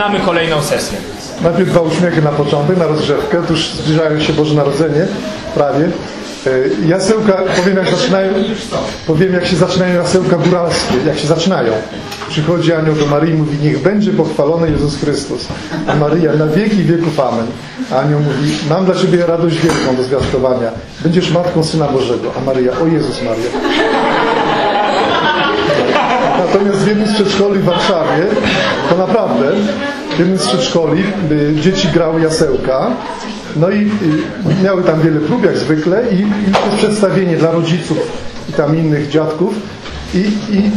Mamy kolejną sesję. Najpierw dwa uśmiechy na początek, na rozgrzewkę. Tuż zbliżają się Boże Narodzenie, prawie. E, Jasełka, powiem jak zaczynają, powiem jak się zaczynają jasełka góralskie, jak się zaczynają. Przychodzi anioł do Maryi i mówi, niech będzie pochwalony Jezus Chrystus. A Maryja, na wieki wieków amen. A anioł mówi, mam dla Ciebie radość wielką do zwiastowania. Będziesz Matką Syna Bożego. A Maryja, o Jezus Maria. Natomiast w jednym z przedszkoli w Warszawie, to naprawdę, w jednym z przedszkoli y, dzieci grały jasełka, no i y, miały tam wiele prób, jak zwykle, i, i przedstawienie dla rodziców i tam innych dziadków, i, i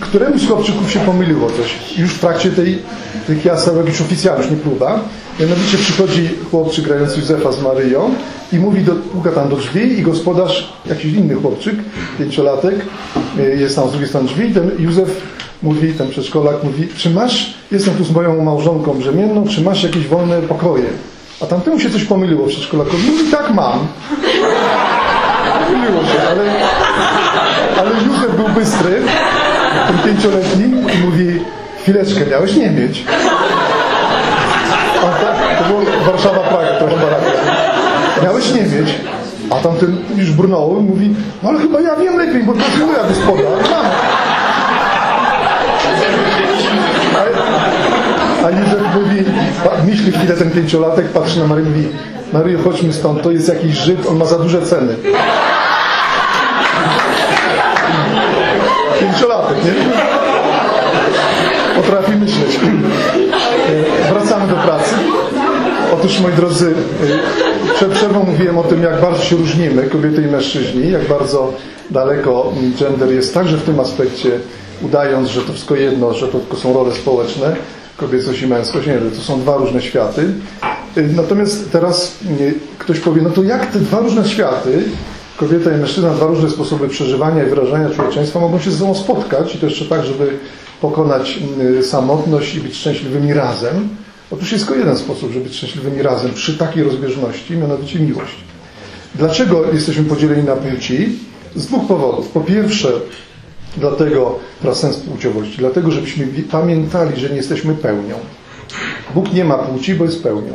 któremuś z chłopczyków się pomyliło coś. Już w trakcie tej, tych jasełek, już oficjalnie, już nie próba, mianowicie przychodzi chłopczyk grający Józefa z Maryją i mówi do, puka tam do drzwi i gospodarz, jakiś inny chłopczyk, pięciolatek, y, jest tam z drugiej strony drzwi i ten Józef mówi, ten przedszkolak mówi, czy masz, jestem tu z moją małżonką brzemienną, czy masz jakieś wolne pokoje? A tamtemu się coś pomyliło przedszkolakowi. Mówi, tak mam. Pomyliło się, ale, ale Józef był bystry, ten pięcioletni i mówi, chwileczkę, miałeś nie mieć. To, było Warszawa, Praga, to chyba tak. Miałeś nie mieć. A tamten już brnął mówi, no ale chyba ja wiem lepiej, bo to jest moja gospoda. A Józef mówi, myśli chwilę ten pięciolatek, patrzy na Maryję i mówi, Maryjo, chodźmy stąd, to jest jakiś Żyd, on ma za duże ceny. Otóż, moi drodzy, e, przed przerwą mówiłem o tym, jak bardzo się różnimy, kobiety i mężczyźni, jak bardzo daleko gender jest także w tym aspekcie, udając, że to wszystko jedno, że to tylko są role społeczne, kobiecość i męskość. Nie, to są dwa różne światy. E, Natomiast teraz mm, ktoś powie, no to jak te dwa różne światy, kobieta i mężczyzna, dwa różne sposoby przeżywania i wyrażania człowieczeństwa mogą się ze sobą spotkać i to jeszcze tak, żeby pokonać samotność i być szczęśliwymi razem. Otóż jest tylko jeden sposób, żeby być szczęśliwymi razem przy takiej rozbieżności, mianowicie miłość. Dlaczego jesteśmy podzieleni na płci? Z dwóch powodów. Po pierwsze, dlatego, teraz sens płciowości, dlatego, żebyśmy pamiętali, że nie jesteśmy pełnią. Bóg nie ma płci, bo jest pełnią.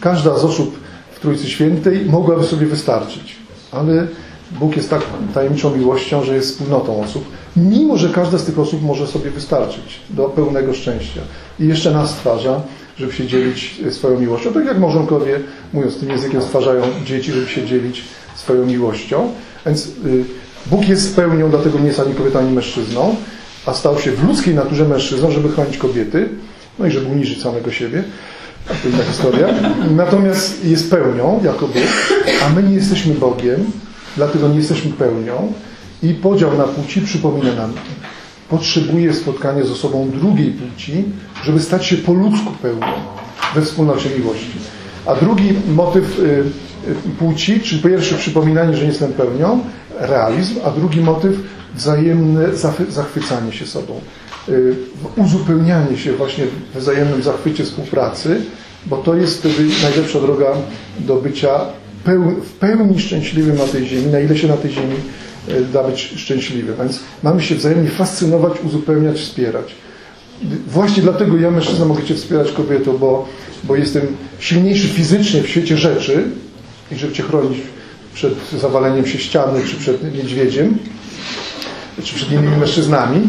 Każda z osób w Trójcy Świętej mogłaby sobie wystarczyć, ale Bóg jest tak tajemniczą miłością, że jest wspólnotą osób, mimo że każda z tych osób może sobie wystarczyć do pełnego szczęścia. I jeszcze nas stwarza, żeby się dzielić swoją miłością. Tak jak małżonkowie, mówiąc tym językiem, stwarzają dzieci, żeby się dzielić swoją miłością. Więc y, Bóg jest pełnią, dlatego nie jest ani kobietą, ani mężczyzną, a stał się w ludzkiej naturze mężczyzną, żeby chronić kobiety, no i żeby uniżyć samego siebie. To inna historia. Natomiast jest pełnią jako Bóg, a my nie jesteśmy Bogiem, dlatego nie jesteśmy pełnią i podział na płci przypomina nam, potrzebuje spotkania z osobą drugiej płci, żeby stać się po ludzku pełnią we wspólnocie miłości. A drugi motyw y, y, płci, czyli pierwszy przypominanie, że nie jestem pełnią, realizm, a drugi motyw wzajemne zachwy- zachwycanie się sobą. Y, Uzupełnianie się właśnie w wzajemnym zachwycie współpracy, bo to jest wtedy najlepsza droga do bycia w pełni szczęśliwym na tej ziemi, na ile się na tej ziemi da być szczęśliwym. Więc mamy się wzajemnie fascynować, uzupełniać, wspierać. Właśnie dlatego ja, mężczyzna, mogę Cię wspierać, kobieto, bo, bo jestem silniejszy fizycznie w świecie rzeczy i żeby Cię chronić przed zawaleniem się ściany, czy przed niedźwiedziem, czy przed innymi mężczyznami,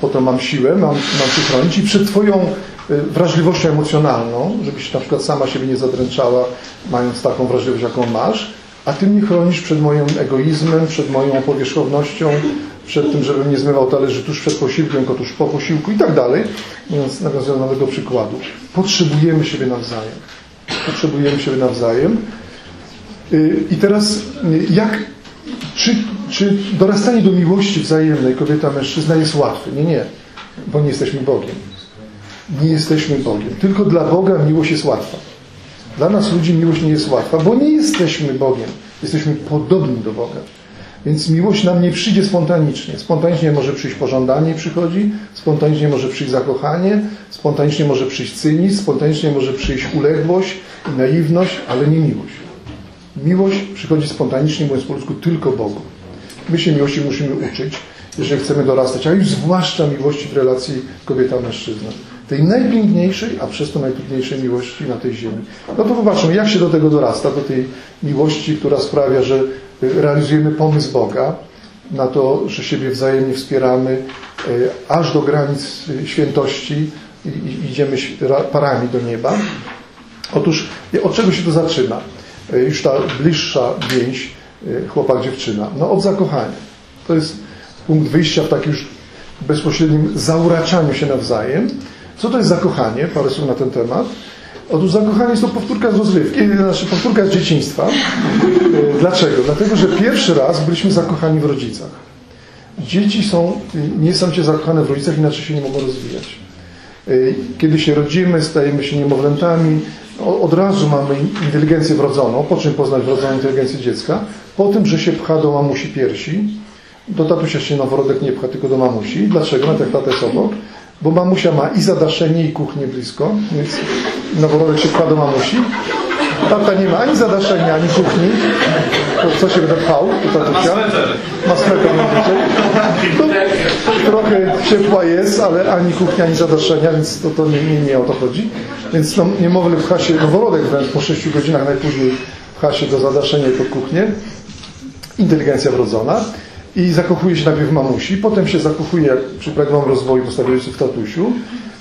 po to mam siłę, mam, mam Cię chronić i przed Twoją y, wrażliwością emocjonalną, żebyś na przykład sama siebie nie zadręczała, mając taką wrażliwość, jaką masz, a Ty mnie chronisz przed moim egoizmem, przed moją powierzchownością, przed tym, żebym nie zmywał talerzy tuż przed posiłkiem, tylko tuż po posiłku i tak dalej, mówiąc nawiązując do nowego przykładu. Potrzebujemy siebie nawzajem. Potrzebujemy siebie nawzajem. Y, I teraz y, jak, czy, czy dorastanie do miłości wzajemnej kobieta-mężczyzna jest łatwe? Nie, nie, bo nie jesteśmy Bogiem. Nie jesteśmy Bogiem. Tylko dla Boga miłość jest łatwa. Dla nas ludzi miłość nie jest łatwa, bo nie jesteśmy Bogiem. Jesteśmy podobni do Boga. Więc miłość nam nie przyjdzie spontanicznie. Spontanicznie może przyjść pożądanie i przychodzi, spontanicznie może przyjść zakochanie, spontanicznie może przyjść cynizm, spontanicznie może przyjść uległość i naiwność, ale nie miłość. Miłość przychodzi spontanicznie, mówiąc po ludzku, tylko Bogu. My się miłości musimy uczyć, jeżeli chcemy dorastać, a już zwłaszcza miłości w relacji kobieta-mężczyzna. Tej najpiękniejszej, a przez to najpiękniejszej miłości na tej ziemi. No to popatrzmy, jak się do tego dorasta, do tej miłości, która sprawia, że realizujemy pomysł Boga na to, że siebie wzajemnie wspieramy, aż do granic świętości i idziemy parami do nieba. Otóż od czego się to zaczyna? Już ta bliższa więź chłopak-dziewczyna. No od zakochania. To jest punkt wyjścia w takim już bezpośrednim zauraczaniu się nawzajem. Co to jest zakochanie? Parę słów na ten temat. Otóż zakochanie jest to powtórka z rozrywki, znaczy powtórka z dzieciństwa. Dlaczego? Dlatego, że pierwszy raz byliśmy zakochani w rodzicach. Dzieci są niesamowicie zakochane w rodzicach, inaczej się nie mogą rozwijać. Kiedy się rodzimy, stajemy się niemowlętami, od razu mamy inteligencję wrodzoną, po czym poznać wrodzoną inteligencję dziecka? Po tym, że się pcha do mamusi piersi, do tatusia się noworodek nie pcha, tylko do mamusi. Dlaczego? No tak tata jest obok. Bo mamusia ma i zadaszenie, i kuchnię blisko, więc noworodek się pcha do mamusi. Tata nie ma ani zadaszenia, ani kuchni. To co się będę pchał do tatusia? Ma sweter to Trochę ciepła jest, ale ani kuchnia, ani zadaszenia, więc to, to nie, nie, nie o to chodzi. Więc no, niemowlę pcha się, noworodek wręcz po 6 godzinach najpóźniej pcha się do zadaszenia i pod kuchnię. Inteligencja wrodzona i zakochuje się najpierw w mamusi, potem się zakochuje, jak przy prawidłowym rozwoju postawiły się w tatusiu.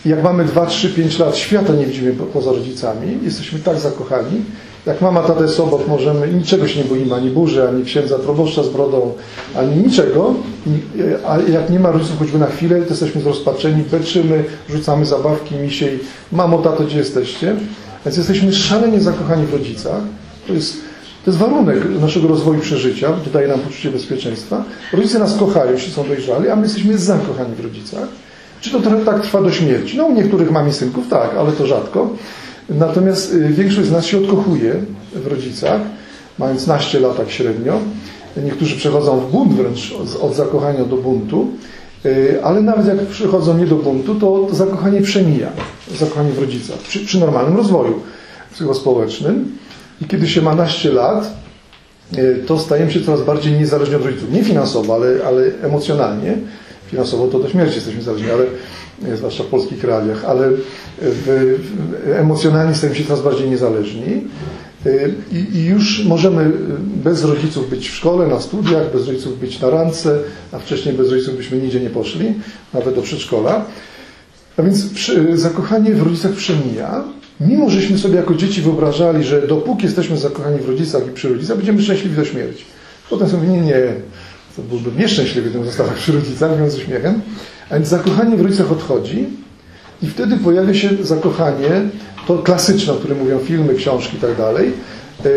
Jak mamy 2, 3, 5 lat, świata nie widzimy poza rodzicami, jesteśmy tak zakochani. Jak mama, tata jest obok, możemy, niczego się nie boimy, ani burzy, ani księdza proboszcza z brodą, ani niczego. A jak nie ma rodziców choćby na chwilę, to jesteśmy zrozpaczeni, beczymy, rzucamy zabawki misiej. Mamo, tato, gdzie jesteście? Więc jesteśmy szalenie zakochani w rodzicach. To jest to jest warunek naszego rozwoju przeżycia, daje nam poczucie bezpieczeństwa. Rodzice nas kochają, jeśli są dojrzali, a my jesteśmy zakochani w rodzicach. Czy to trochę tak trwa do śmierci? No u niektórych mam i synków tak, ale to rzadko. Natomiast y, większość z nas się odkochuje w rodzicach, mając naście lat tak średnio. Niektórzy przechodzą w bunt wręcz od zakochania do buntu, y, ale nawet jak przychodzą nie do buntu, to, to zakochanie przemija. Zakochanie w rodzicach przy, przy normalnym rozwoju psychospołecznym. I kiedy się ma naście lat, e, to stajemy się coraz bardziej niezależni od rodziców. Nie finansowo, ale, ale emocjonalnie. Finansowo to do śmierci jesteśmy zależni, ale e, zwłaszcza w polskich realiach, ale w, emocjonalnie stajemy się coraz bardziej niezależni. E, I, I, już możemy bez rodziców być w szkole, na studiach, bez rodziców być na randce, a wcześniej bez rodziców byśmy nigdzie nie poszli, nawet do przedszkola. A więc przy, zakochanie w rodzicach przemija, Mimo, żeśmy sobie jako dzieci wyobrażali, że dopóki jesteśmy zakochani w rodzicach i przy rodzicach, będziemy szczęśliwi do śmierci. Potem sobie nie, nie, to byłbym nieszczęśliwy, gdybym zostawał przy rodzicach, mówiąc z uśmiechem. A więc zakochanie w rodzicach odchodzi i wtedy pojawia się zakochanie, to klasyczne, o którym mówią filmy, książki i tak dalej. E,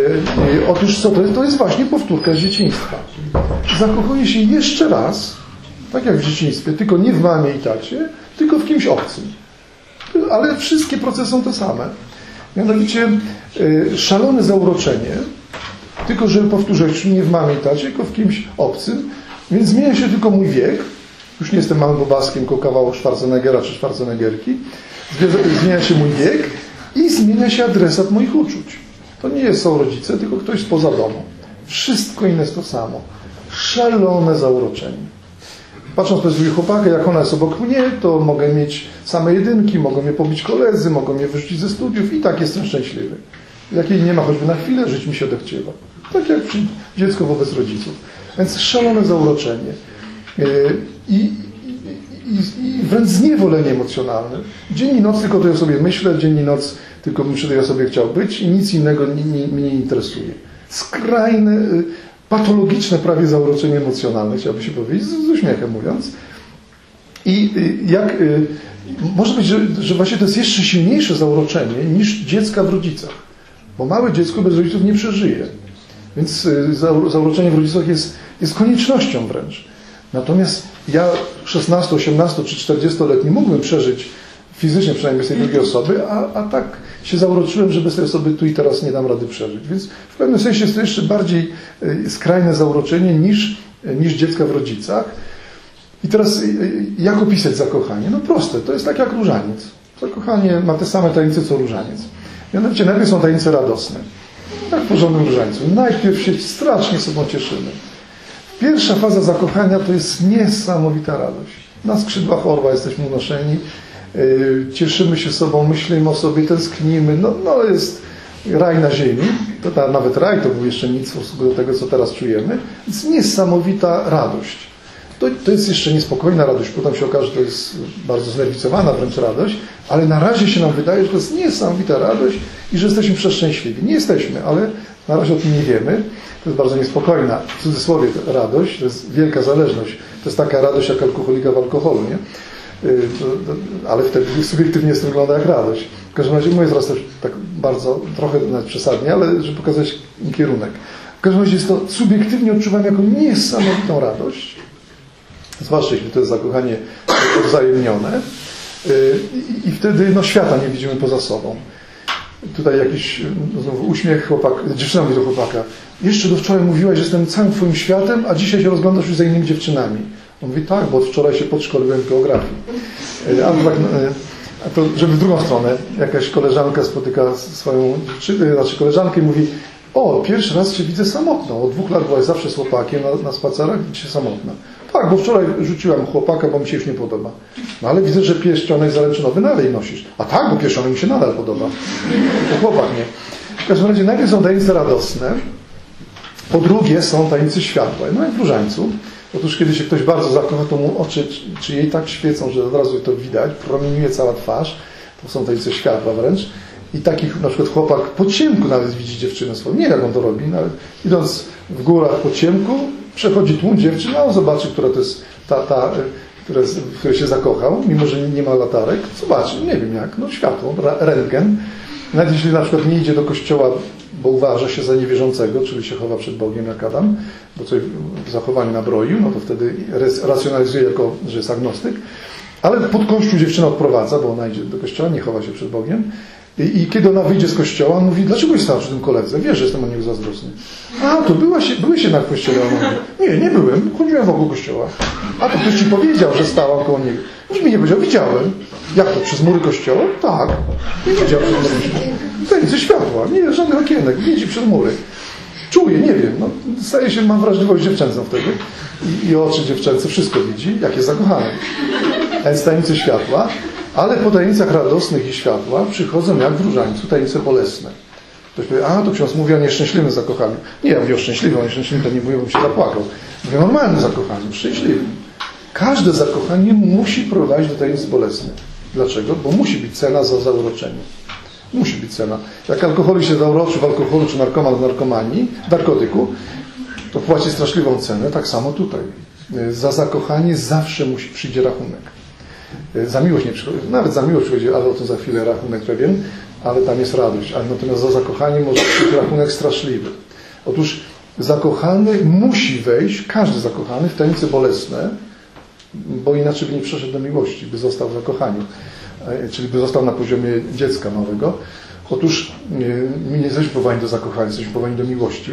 otóż co to jest? To jest właśnie powtórka z dzieciństwa. Zakochuje się jeszcze raz, tak jak w dzieciństwie, tylko nie w mamie i tacie, tylko w kimś obcym ale wszystkie procesy są te same. Mianowicie y, szalone zauroczenie, tylko że powtórzę, nie w mamie i tacie, tylko w kimś obcym, więc zmienia się tylko mój wiek, już nie jestem małym bobaskiem, tylko kawał Schwarzeneggera czy Schwarzeneggerki, zmienia się mój wiek i zmienia się adresat moich uczuć. To nie są rodzice, tylko ktoś spoza domu. Wszystko inne jest to samo. Szalone zauroczenie. Patrząc przez drugiego chłopaka, jak ona jest obok mnie, to mogę mieć same jedynki, mogą mnie pobić koledzy, mogą mnie wyrzucić ze studiów i tak jestem szczęśliwy. Jak jej nie ma choćby na chwilę, żyć mi się odechciewa. Tak jak dziecko wobec rodziców. Więc szalone zauroczenie. Yy, I, i, i wręcz zniewolenie emocjonalne. Dzień i noc tylko o tej osobie myślę, dzień i noc tylko bym przy tej osobie chciał być i nic innego mnie nie interesuje. Skrajne, y, patologiczne prawie zauroczenie emocjonalne, chciałby się powiedzieć, z, z uśmiechem mówiąc. I y, jak, y, może być, że, że właśnie to jest jeszcze silniejsze zauroczenie niż dziecka w rodzicach. Bo małe dziecko bez rodziców nie przeżyje. Więc y, zauroczenie w rodzicach jest, jest koniecznością wręcz. Natomiast ja 16, 18 czy 40-letni mógłbym przeżyć fizycznie przynajmniej bez tej drugiej osoby, a, a tak się zauroczyłem, że bez tej osoby tu i teraz nie dam rady przeżyć. Więc w pewnym sensie jest to jeszcze bardziej y, skrajne zauroczenie niż, niż dziecka w rodzicach. I teraz y, jak opisać zakochanie? No proste, to jest tak jak różaniec. Zakochanie ma te same tajemnice co różaniec. Mianowicie najpierw są tajemnice radosne. Jak w porządnym różańcu. Najpierw się strasznie sobą cieszymy. Pierwsza faza zakochania to jest niesamowita radość. Na skrzydłach orła jesteśmy unoszeni cieszymy się sobą, myślimy o sobie, tęsknimy, no, no jest raj na ziemi, to ta, nawet raj to był jeszcze nic w stosunku do tego, co teraz czujemy, więc niesamowita radość. To, to jest jeszcze niespokojna radość, potem się okaże, że to jest bardzo znerwicowana wręcz radość, ale na razie się nam wydaje, że to jest niesamowita radość i że jesteśmy przeszczęśliwi. Nie jesteśmy, ale na razie o tym nie wiemy. To jest bardzo niespokojna, w cudzysłowie radość, to jest wielka zależność. To jest taka radość jak alkoholika w alkoholu, nie? Y, ale wtedy subiektywnie jest to wygląda jak radość. W każdym razie mówię teraz też tak bardzo, trochę nawet przesadnie, ale żeby pokazać kierunek. W każdym razie jest to subiektywnie odczuwam jako niesamowitą radość, zwłaszcza jeśli to jest zakochanie wzajemnione y, i wtedy no, świata nie widzimy poza sobą. Tutaj jakiś znowu uśmiech chłopak, dziewczyna mówi do chłopaka, jeszcze do wczoraj mówiłaś, że jestem całym twoim światem, a dzisiaj się rozglądasz już za innymi dziewczynami. On mówi, tak, bo wczoraj się podszkoliłem geografii. E, a tak, e, a to, żeby w drugą stronę, jakaś koleżanka spotyka swoją, czy, znaczy koleżankę i mówi, o, pierwszy raz się widzę samotną. Od dwóch lat byłaś zawsze z chłopakiem na, na spacerach, dzisiaj samotna. Tak, bo wczoraj rzuciłam chłopaka, bo mi się już nie podoba. No ale widzę, że pierścionek zaręczynowy dalej nosisz. A tak, bo pierścionek mi się nadal podoba. To chłopak nie. W każdym razie najpierw są tajemnice radosne, po drugie są tajemnice światła. No jak w różańcu. Otóż kiedy się ktoś bardzo zakocha, to mu oczy, czy jej tak świecą, że od razu to widać, promieniuje cała twarz. To są tajemnice światła wręcz. I takich na przykład chłopak po ciemku nawet widzi dziewczynę swoją. Nie jak on to robi. Nawet idąc w górach po ciemku, przechodzi tłum dziewczyn, a on zobaczy, która to jest ta, ta która jest, w której się zakochał, mimo że nie ma latarek. Zobaczy, nie wiem jak, no światło, rentgen. Nawet jeśli na przykład nie idzie do kościoła, bo uważa się za niewierzącego, czyli się chowa przed Bogiem jak Adam, bo coś w zachowaniu nabroił, no to wtedy racjonalizuje jako, że jest agnostyk. Ale pod kościół dziewczyna odprowadza, bo ona idzie do kościoła, nie chowa się przed Bogiem. I, I, kiedy ona wyjdzie z kościoła, on mówi, dlaczego stała przy tym koledze? Wiesz, że jestem o niego zazdrosny. A, to byłaś, byłeś jednak w kościele. On mówi, nie, nie byłem, chodziłem wokół kościoła. A to ktoś ci powiedział, że stała koło niego. Nikt mi nie powiedział, widziałem. Jak to, przez mury kościoła? Tak. Nie że to jest ze światła, nie żadnych okienek, widzi przez mury. Czuję, nie wiem. No, staje się, mam wrażliwość dziewczęcą wtedy. I, i oczy dziewczęce wszystko widzi, jak jest zakochane. A jest tajemnicy światła. Ale po tajemnicach radosnych i światła przychodzą jak w różańcu tajemnice bolesne. Ktoś powie, a to ksiądz mówi o nieszczęśliwym zakochaniu. Nie, ja mówię o szczęśliwym, o nieszczęśliwym to nie mówię, bym się zapłakał. Mówię o normalnym zakochaniu, szczęśliwym. Każde zakochanie musi prowadzić do tajemnic bolesnych. Dlaczego? Bo musi być cena za zauroczenie. Musi być cena. Jak alkoholik się zauroczy w alkoholu, czy narkoman w narkomanii, narkotyku, to płaci straszliwą cenę. Tak samo tutaj. Za zakochanie zawsze musi przyjdzie rachunek. Za miłość nie przychodzi, nawet za miłość przychodzi, ale o tym za chwilę rachunek pewien, ale tam jest radość. A natomiast za zakochanie może być rachunek straszliwy. Otóż zakochany musi wejść, każdy zakochany, w tajemnice bolesne, bo inaczej by nie przeszedł do miłości, by został w zakochaniu, e, czyli by został na poziomie dziecka małego. Otóż e, my nie jesteśmy powołani do zakochania, jesteśmy powołani do miłości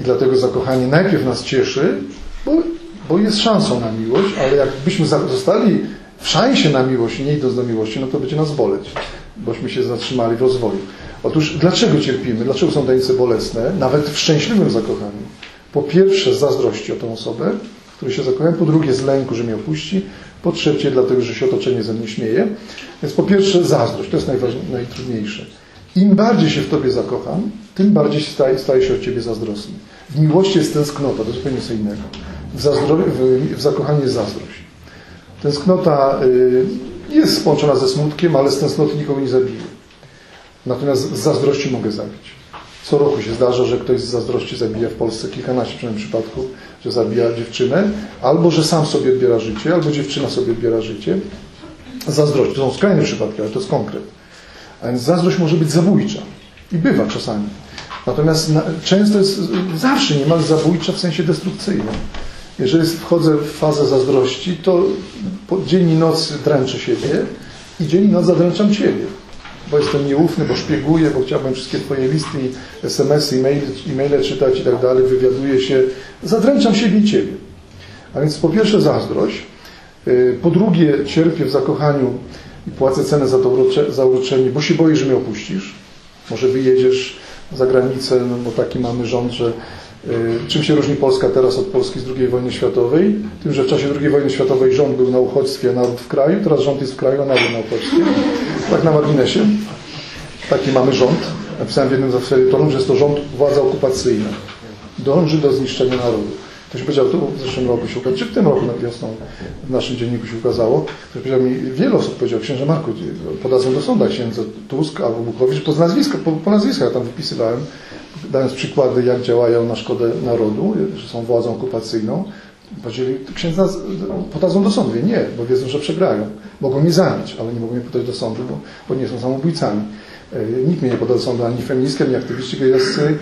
i dlatego zakochanie najpierw nas cieszy, bo, bo jest szansą na miłość, ale jakbyśmy zostali w szansie na miłość, nie idąc do miłości, no to będzie nas boleć, bośmy się zatrzymali w rozwoju. Otóż dlaczego cierpimy? Dlaczego są tajemnice bolesne? Nawet w szczęśliwym zakochaniu. Po pierwsze z zazdrości o tą osobę, w której się zakochałem, po drugie z lęku, że mnie opuści, po trzecie dlatego, że się otoczenie ze mnie śmieje. Więc po pierwsze zazdrość, to jest najtrudniejsze. Im bardziej się w Tobie zakocham, tym bardziej staje, staje się od Ciebie zazdrosny. W miłości jest tęsknota, to zupełnie co innego. W, zazdro... w, w zakochaniu jest zazdrość. Tęsknota y, jest połączona ze smutkiem, ale z tęsknoty nikogo nie zabije. Natomiast z zazdrości mogę zabić. Co roku się zdarza, że ktoś z zazdrości zabija w Polsce kilkanaście przynajmniej przypadków, że zabija dziewczynę, albo że sam sobie odbiera życie, albo dziewczyna sobie odbiera życie. Zazdrość. To są skrajne przypadki, ale to jest konkret. A więc zazdrość może być zabójcza. I bywa czasami. Natomiast na, często jest zawsze niemal zabójcza w sensie destrukcyjnym. Jeżeli wchodzę w fazę zazdrości, to dzień i noc dręczę siebie i dzień i noc zadręczam Ciebie. Bo jestem nieufny, bo szpieguję, bo chciałbym wszystkie Twoje listy, SMS-y, e-maile czytać i tak dalej, wywiaduję się. Zadręczam siebie i Ciebie. A więc po pierwsze zazdrość, y, po drugie cierpię w zakochaniu i płacę cenę za to zauroczenie, bo się boję, że mnie opuścisz. Może wyjedziesz za granicę, no bo taki mamy rząd, że Czym się różni Polska teraz od Polski z II wojny światowej? Tym, że w czasie II wojny światowej rząd był na uchodźstwie, naród w kraju. Teraz rząd jest w kraju, a naród na uchodźstwie. Tak na marginesie. Taki mamy rząd. Napisałem w jednym z felietonów, że jest to rząd władza okupacyjna. Dąży do zniszczenia narodu. Ktoś powiedział, tu w zeszłym roku się ukazało, czy w tym roku wiosną w naszym dzienniku się ukazało. Ktoś powiedział mi, wiele osób powiedział, księże Marku, podadzą do sądu księdza Tusk albo Bukowicz, po nazwiskach, po, po nazwiskach tam wypisywałem, dając przykłady, jak działają na szkodę narodu, że są władzą okupacyjną. Powiedzieli, księdza podadzą do sądu. Nie, bo wiedzą, że przegrają. Mogą mnie zabić, ale nie mogą mnie podać do sądu, bo, bo nie są samobójcami. Nikt mnie nie poda do sądu, ani feministki, ani aktywiści gejowscy,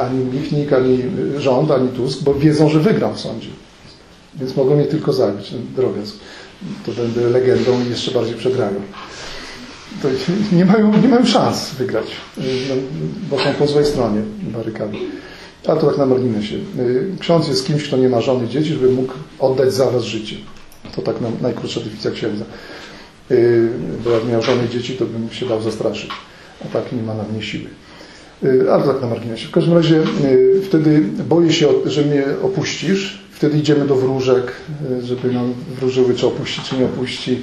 ani Michnik, ani rząd, ani Tusk, bo wiedzą, że wygram w sądzie. Więc mogą mnie tylko zabić. Drobiazg. To będę legendą i jeszcze bardziej przegrają. To nie mają, nie mają szans wygrać, bo są po złej stronie barykady. A to tak na marginesie. Ksiądz jest kimś, kto nie ma żony, dzieci, żeby mógł oddać za was życie. To tak na, najkrótsza definicja księdza. Bo jak miał żony dzieci, to bym się dał zastraszyć. A tak nie ma na mnie siły. Ale tak na marginesie. W każdym razie wtedy boję się, że mnie opuścisz. Wtedy idziemy do wróżek, żeby nam wróżyły, czy opuści, czy nie opuści.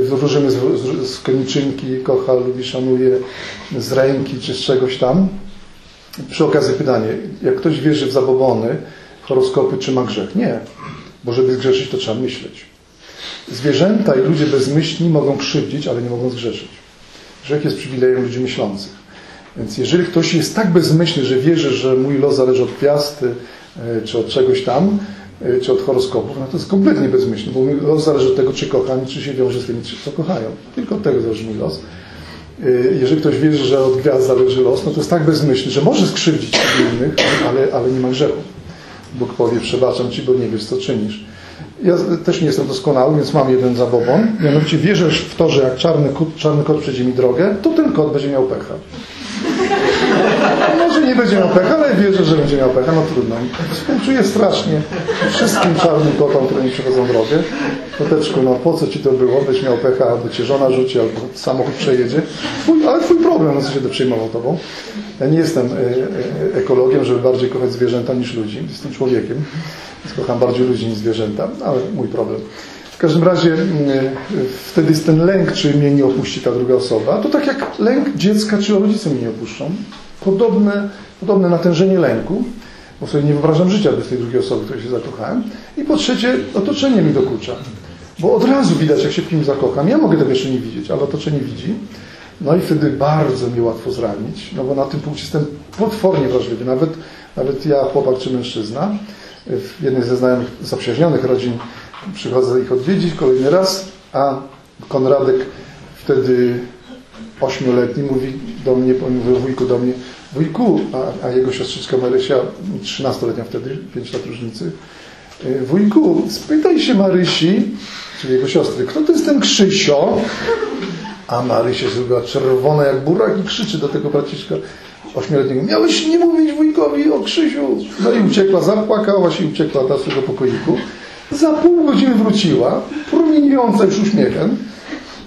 Wróżymy z, z, koniczynki, kocha, lubi, szanuje, z ręki, czy z czegoś tam. Przy okazji pytanie, jak ktoś wierzy w zabobony, horoskopy, czy ma grzech? Nie, bo żeby zgrzeszyć, to trzeba myśleć. Zwierzęta i ludzie bezmyślni mogą krzywdzić, ale nie mogą zgrzeszyć. Grzech jest przywilejem ludzi myślących. Więc jeżeli ktoś jest tak bezmyślny, że wierzy, że mój los zależy od gwiazdy, czy od czegoś tam, czy od horoskopów, no to jest kompletnie bezmyślny, bo mój los zależy od tego, czy kocham, czy się wiąże z tymi, co kochają. Tylko od tego zależy mój los. Jeżeli ktoś wierzy, że od gwiazd zależy los, no to jest tak bezmyślny, że może skrzywdzić innych, ale, ale nie ma grzechu. Bóg powie, przebaczam Ci, bo nie wiesz, co czynisz. Ja też nie jestem doskonały, więc mam jeden zabobon. Mianowicie wierzysz w to, że jak czarny kot, czarny kot przejdzie mi drogę, to ten kot będzie miał pecha. Nie będzie miał pecha, ale wierzę, że będzie miał pecha, no trudno. Współczuję strasznie wszystkim czarnym kotom, które mi przechodzą drogę. Koteczku, no po co ci to było? Byś miał pecha, albo cię żona rzuci, albo samochód przejedzie. Twój, ale twój problem, no co się to przejmował tobą. Ja nie jestem ekologiem, żeby bardziej kochać zwierzęta niż ludzi. Jestem człowiekiem, więc kocham bardziej ludzi niż zwierzęta, ale mój problem. W każdym razie wtedy jest ten lęk, czy mnie nie opuści ta druga osoba. To tak jak lęk dziecka, czy rodzice mnie nie opuszczą. Podobne, podobne natężenie lęku, bo sobie nie wyobrażam życia bez tej drugiej osoby, której się zakochałem. I po trzecie, otoczenie mi dokucza. Bo od razu widać, jak się w zakocham. Ja mogę tego jeszcze nie widzieć, ale otoczenie widzi. No i wtedy bardzo mi łatwo zranić, no bo na tym punkcie jestem potwornie wrażliwy. Nawet, nawet ja, chłopak czy mężczyzna, w jednej ze znajomych zaprzyjaźnionych rodzin przychodzę ich odwiedzić kolejny raz, a Konradek wtedy ośmioletni mówi do mnie, mówi wujku do mnie, wujku, a, a jego siostrzyczka Marysia, trzynastoletnia wtedy, pięć lat różnicy, wujku, spytaj się Marysi, czyli jego siostry, kto to jest ten Krzysio? A Marysia zrobiła czerwona jak burak i krzyczy do tego braciszka ośmioletniego. Miałeś nie mówić wujkowi o Krzysiu. No i uciekła, zapłakała się i uciekła do swojego pokoiku. Za pół godziny wróciła, promieniująca już uśmiechem,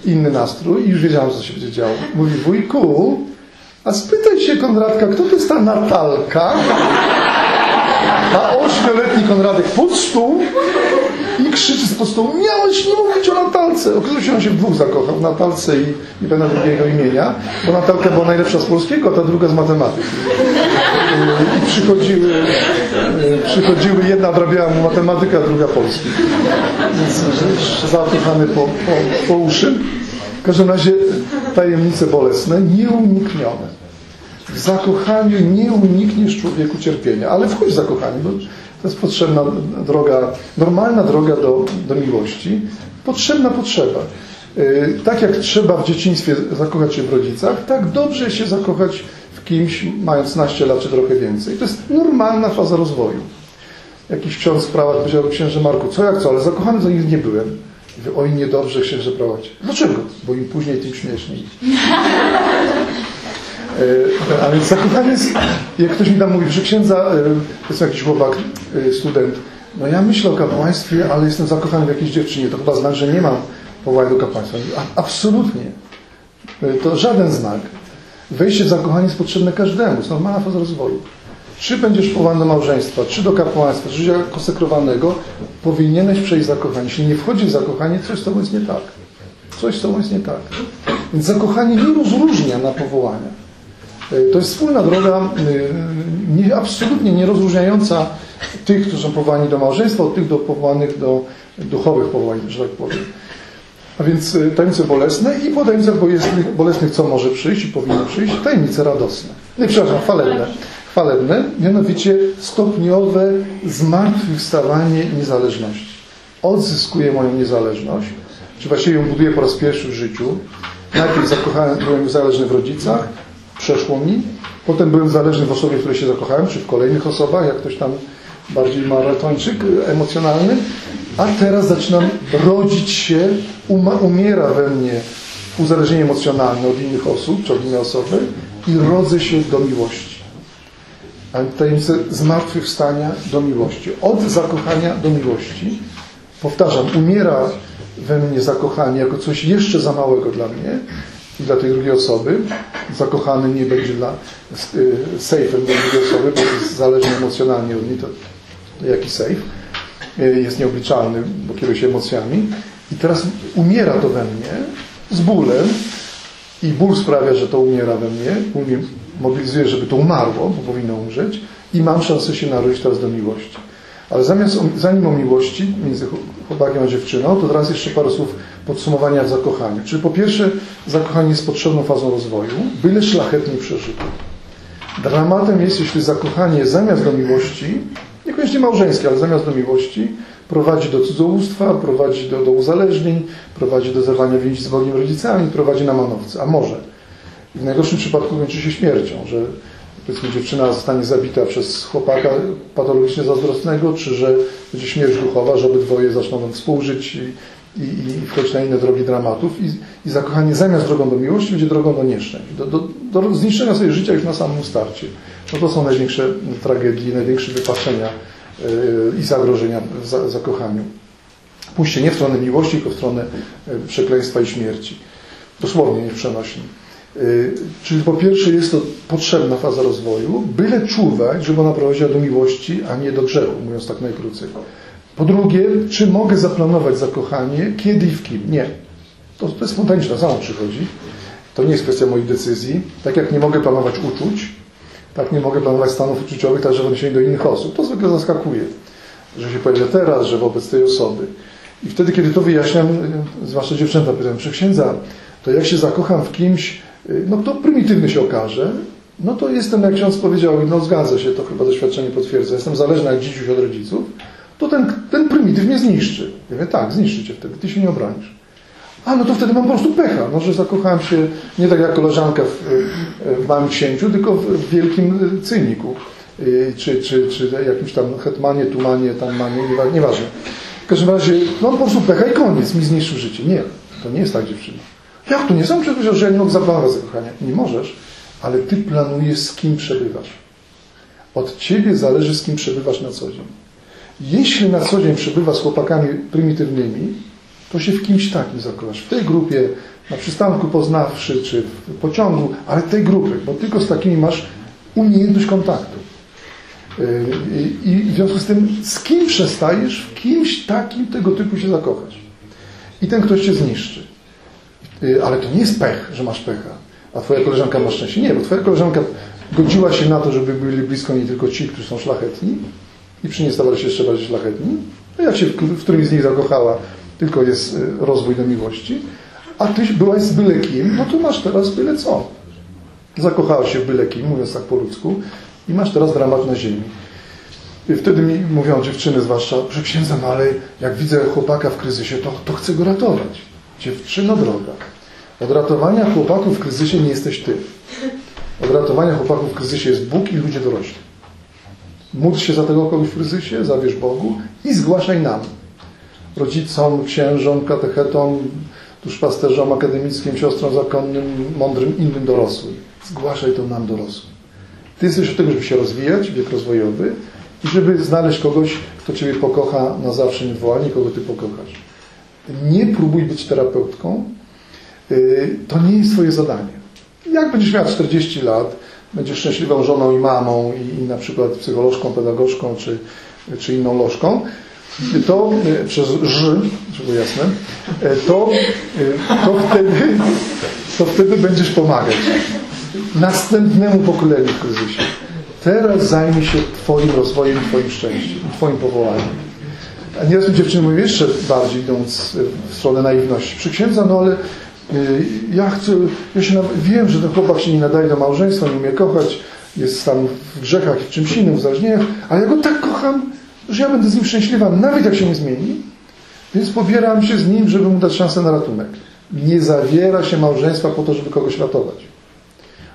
inny nastrój i już wiedziałam, co się będzie działo. Mówi, wujku, a spytaj się Konradka, kto to jest ta Natalka? A ośmioletni Konradek pod stół i krzyczy z stołu, miałeś nie mówić o Natalce. Okazało się, on się w dwóch zakochał, w Natalce i nie pamiętam drugiego imienia, bo Natalka była najlepsza z polskiego, a ta druga z matematyki. I przychodziły, przychodziły jedna odrabiała mu matematykę, a druga polski. Więc zakochany po, po, po uszy. W każdym razie tajemnice bolesne, nieuniknione. W zakochaniu nie unikniesz człowieku cierpienia, ale wchodź w zakochanie, bo to jest potrzebna droga, normalna droga do, do miłości, potrzebna potrzeba. Tak jak trzeba w dzieciństwie zakochać się w rodzicach, tak dobrze się zakochać w kimś, mając naście lat czy trochę więcej. To jest normalna faza rozwoju. Jakiś ksiądz prałat powiedział księże Marku, co jak co, ale zakochany to nigdy nie byłem. Mówię, oj niedobrze księże prałacie. Dlaczego? Bo im później, tym śmieszniej. A więc zakochanie jest, jak ktoś mi tam mówi, że księdza, jest jakiś chłopak, student, no ja myślę o kapłaństwie, ale jestem zakochany w jakiejś dziewczynie, to chyba znak, że nie mam powołania do kapłaństwa. Absolutnie. To żaden znak. Wejście w zakochanie jest potrzebne każdemu, jest normalna faza rozwoju. Czy będziesz powołany do małżeństwa, czy do kapłaństwa, czy życia konsekrowanego, powinieneś przejść zakochanie. Jeśli nie wchodzi w zakochanie, coś z tobą jest nie tak. Coś z tobą jest nie tak. Więc zakochanie nie rozróżnia na powołania. To jest wspólna droga, nie, absolutnie nie rozróżniająca tych, którzy są powołani do małżeństwa, od tych do powołanych do duchowych powołań, że tak powiem. A więc tajemnice bolesne i po tajemnicach bolesnych, bolesnych co może przyjść i powinno przyjść? Tajemnice radosne. Nie, przepraszam, chwalebne. Chwalebne, mianowicie stopniowe zmartwychwstawanie niezależności. Odzyskuję moją niezależność, czy właściwie ją buduję po raz pierwszy w życiu. Najpierw zakochałem, byłem zależny w rodzicach, przeszło mi, potem byłem zależny w osobie, w której się zakochałem, czy w kolejnych osobach, jak ktoś tam bardziej maratończyk emocjonalny, a teraz zaczynam rodzić się, umiera we mnie uzależnienie emocjonalne od innych osób, czy od innej osoby i rodzę się do miłości. A tajemnicę zmartwychwstania do miłości. Od zakochania do miłości. Powtarzam, umiera we mnie zakochanie jako coś jeszcze za małego dla mnie i dla tej drugiej osoby. Zakochany nie będzie dla y, dla drugiej osoby, bo jest zależny emocjonalnie od niej. To, to jaki sejf? Y, jest nieobliczalny, bo kieruje się emocjami. I teraz umiera to we mnie z bólem i ból sprawia, że to umiera we mnie. Mobilizuje, żeby to umarło, bo powinno umrzeć i mam szansę się narodzić teraz do miłości. Ale zamiast, zanim o miłości między chłopakiem a dziewczyną, to teraz jeszcze parę słów podsumowania w zakochaniu. Czyli po pierwsze, zakochanie jest potrzebną fazą rozwoju, byle szlachetnie przeżyte. Dramatem jest, jeśli zakochanie zamiast do miłości, niekoniecznie małżeńskie, ale zamiast do miłości, prowadzi do cudzołóstwa, prowadzi do, do uzależnień, prowadzi do zerwania więzi z Bogiem rodzicami, prowadzi na manowce. A może w najgorszym przypadku kończy się śmiercią, że powiedzmy dziewczyna zostanie zabita przez chłopaka patologicznie zazdrosnego, czy że będzie śmierć duchowa, że obydwoje zaczną współżyć i, i, i wchodzić na inne drogi dramatów i, i zakochanie zamiast drogą do miłości będzie drogą do nieszczęść, do, do, do zniszczenia sobie życia już na samym starcie. No to są największe tragedie, największe wypaczenia yy, i zagrożenia w za, zakochaniu. Pójście nie w stronę miłości, tylko w stronę yy, przekleństwa i śmierci. Dosłownie nie przenośni. Y, czyli po pierwsze jest to potrzebna faza rozwoju, byle czuwać, żeby ona prowadziła do miłości, a nie do grzechu, mówiąc tak najkrócej. Po drugie, czy mogę zaplanować zakochanie, kiedy i w kim? Nie. To, to jest spontaniczne, samo przychodzi. To nie jest kwestia moich decyzji. Tak jak nie mogę planować uczuć, tak nie mogę planować stanów uczuciowych także w odniesieniu do innych osób. To zwykle zaskakuje, że się powiedzie teraz, że wobec tej osoby. I wtedy, kiedy to wyjaśniam, zwłaszcza dziewczęta pytają, czy księdza, to jak się zakocham w kimś, no to prymitywny się okaże, no to jestem, jak ksiądz powiedział, no zgadza się, to chyba doświadczenie potwierdza, jestem zależny jak dziś od rodziców, to ten, ten prymityw mnie zniszczy. Ja mówię, tak, zniszczy cię wtedy, ty się nie obronisz. A, no to wtedy mam po prostu pecha, no, że zakochałem się nie tak jak koleżanka w, w małym księciu, tylko w wielkim cyniku. Czy, czy, czy jakimś tam hetmanie, tumanie, tam manie, nieważne. W każdym razie, no po prostu pecha i koniec, mi zniszczył życie. Nie, to nie jest tak dziewczyna. Jak to nie są czegoś, że ja nie mogę zaplanować zakochania? Nie możesz, ale ty planujesz, z kim przebywasz. Od ciebie zależy, z kim przebywasz na co dzień. Jeśli na co dzień przebywasz z chłopakami prymitywnymi, to się w kimś takim zakochasz. W tej grupie, na przystanku poznawszy, czy w pociągu, ale tej grupy, bo tylko z takimi masz umiejętność kontaktu. Yy, I w związku z tym, z kim przestajesz, w kimś takim tego typu się zakochać. I ten ktoś cię zniszczy. Y, ale to nie jest pech, że masz pecha, a twoja koleżanka ma szczęście. Nie, bo twoja koleżanka godziła się na to, żeby byli blisko nie tylko ci, którzy są szlachetni i przy niej stawali się jeszcze bardziej szlachetni. No jak się w którymś z nich zakochała, tylko jest y, rozwój do miłości, a ty byłaś z byle kim, no to masz teraz byle co. Zakochałaś się w byle kim, mówiąc tak po ludzku, i masz teraz dramat na ziemi. I wtedy mi mówią dziewczyny zwłaszcza, że księdza, no ale jak widzę chłopaka w kryzysie, to, to chcę go ratować. Dziewczyno droga, od ratowania chłopaków w kryzysie nie jesteś ty. Od ratowania chłopaków w kryzysie jest Bóg i ludzie dorośli. Módl się za tego kogoś w kryzysie, zawierz Bogu i zgłaszaj nam. Rodzicom, księżom, katechetom, duszpasterzom akademickim, siostrom zakonnym, mądrym, innym dorosłym. Zgłaszaj to nam dorosłym. Ty jesteś od tego, żeby się rozwijać, wiek rozwojowy i żeby znaleźć kogoś, kto Ciebie pokocha na zawsze nieodwołanie, kogo Ty pokochasz nie próbuj być terapeutką, y, to nie jest Twoje zadanie. Jak będziesz miał 40 lat, będziesz szczęśliwą żoną i mamą i, na przykład psycholożką, pedagogzką czy, czy inną lożką, to e, przez ż, żeby jasne, e, to, to, wtedy, to wtedy będziesz pomagać następnemu pokoleniu w kryzysie. Teraz zajmij się Twoim rozwojem, Twoim szczęściem, Twoim powołaniem. A nieraz mi dziewczyny mówią jeszcze bardziej idąc w stronę naiwności. Przyksiędza, no ale ja chcę, ja się wiem, że ten chłopak się nie nadaje do małżeństwa, nie umie kochać, jest tam w grzechach i w czymś innym, w uzależnieniach, ale ja go tak kocham, że ja będę z nim szczęśliwa, nawet jak się nie zmieni, więc pobieram się z nim, żeby mu dać szansę na ratunek. Nie zawiera się małżeństwa po to, żeby kogoś ratować.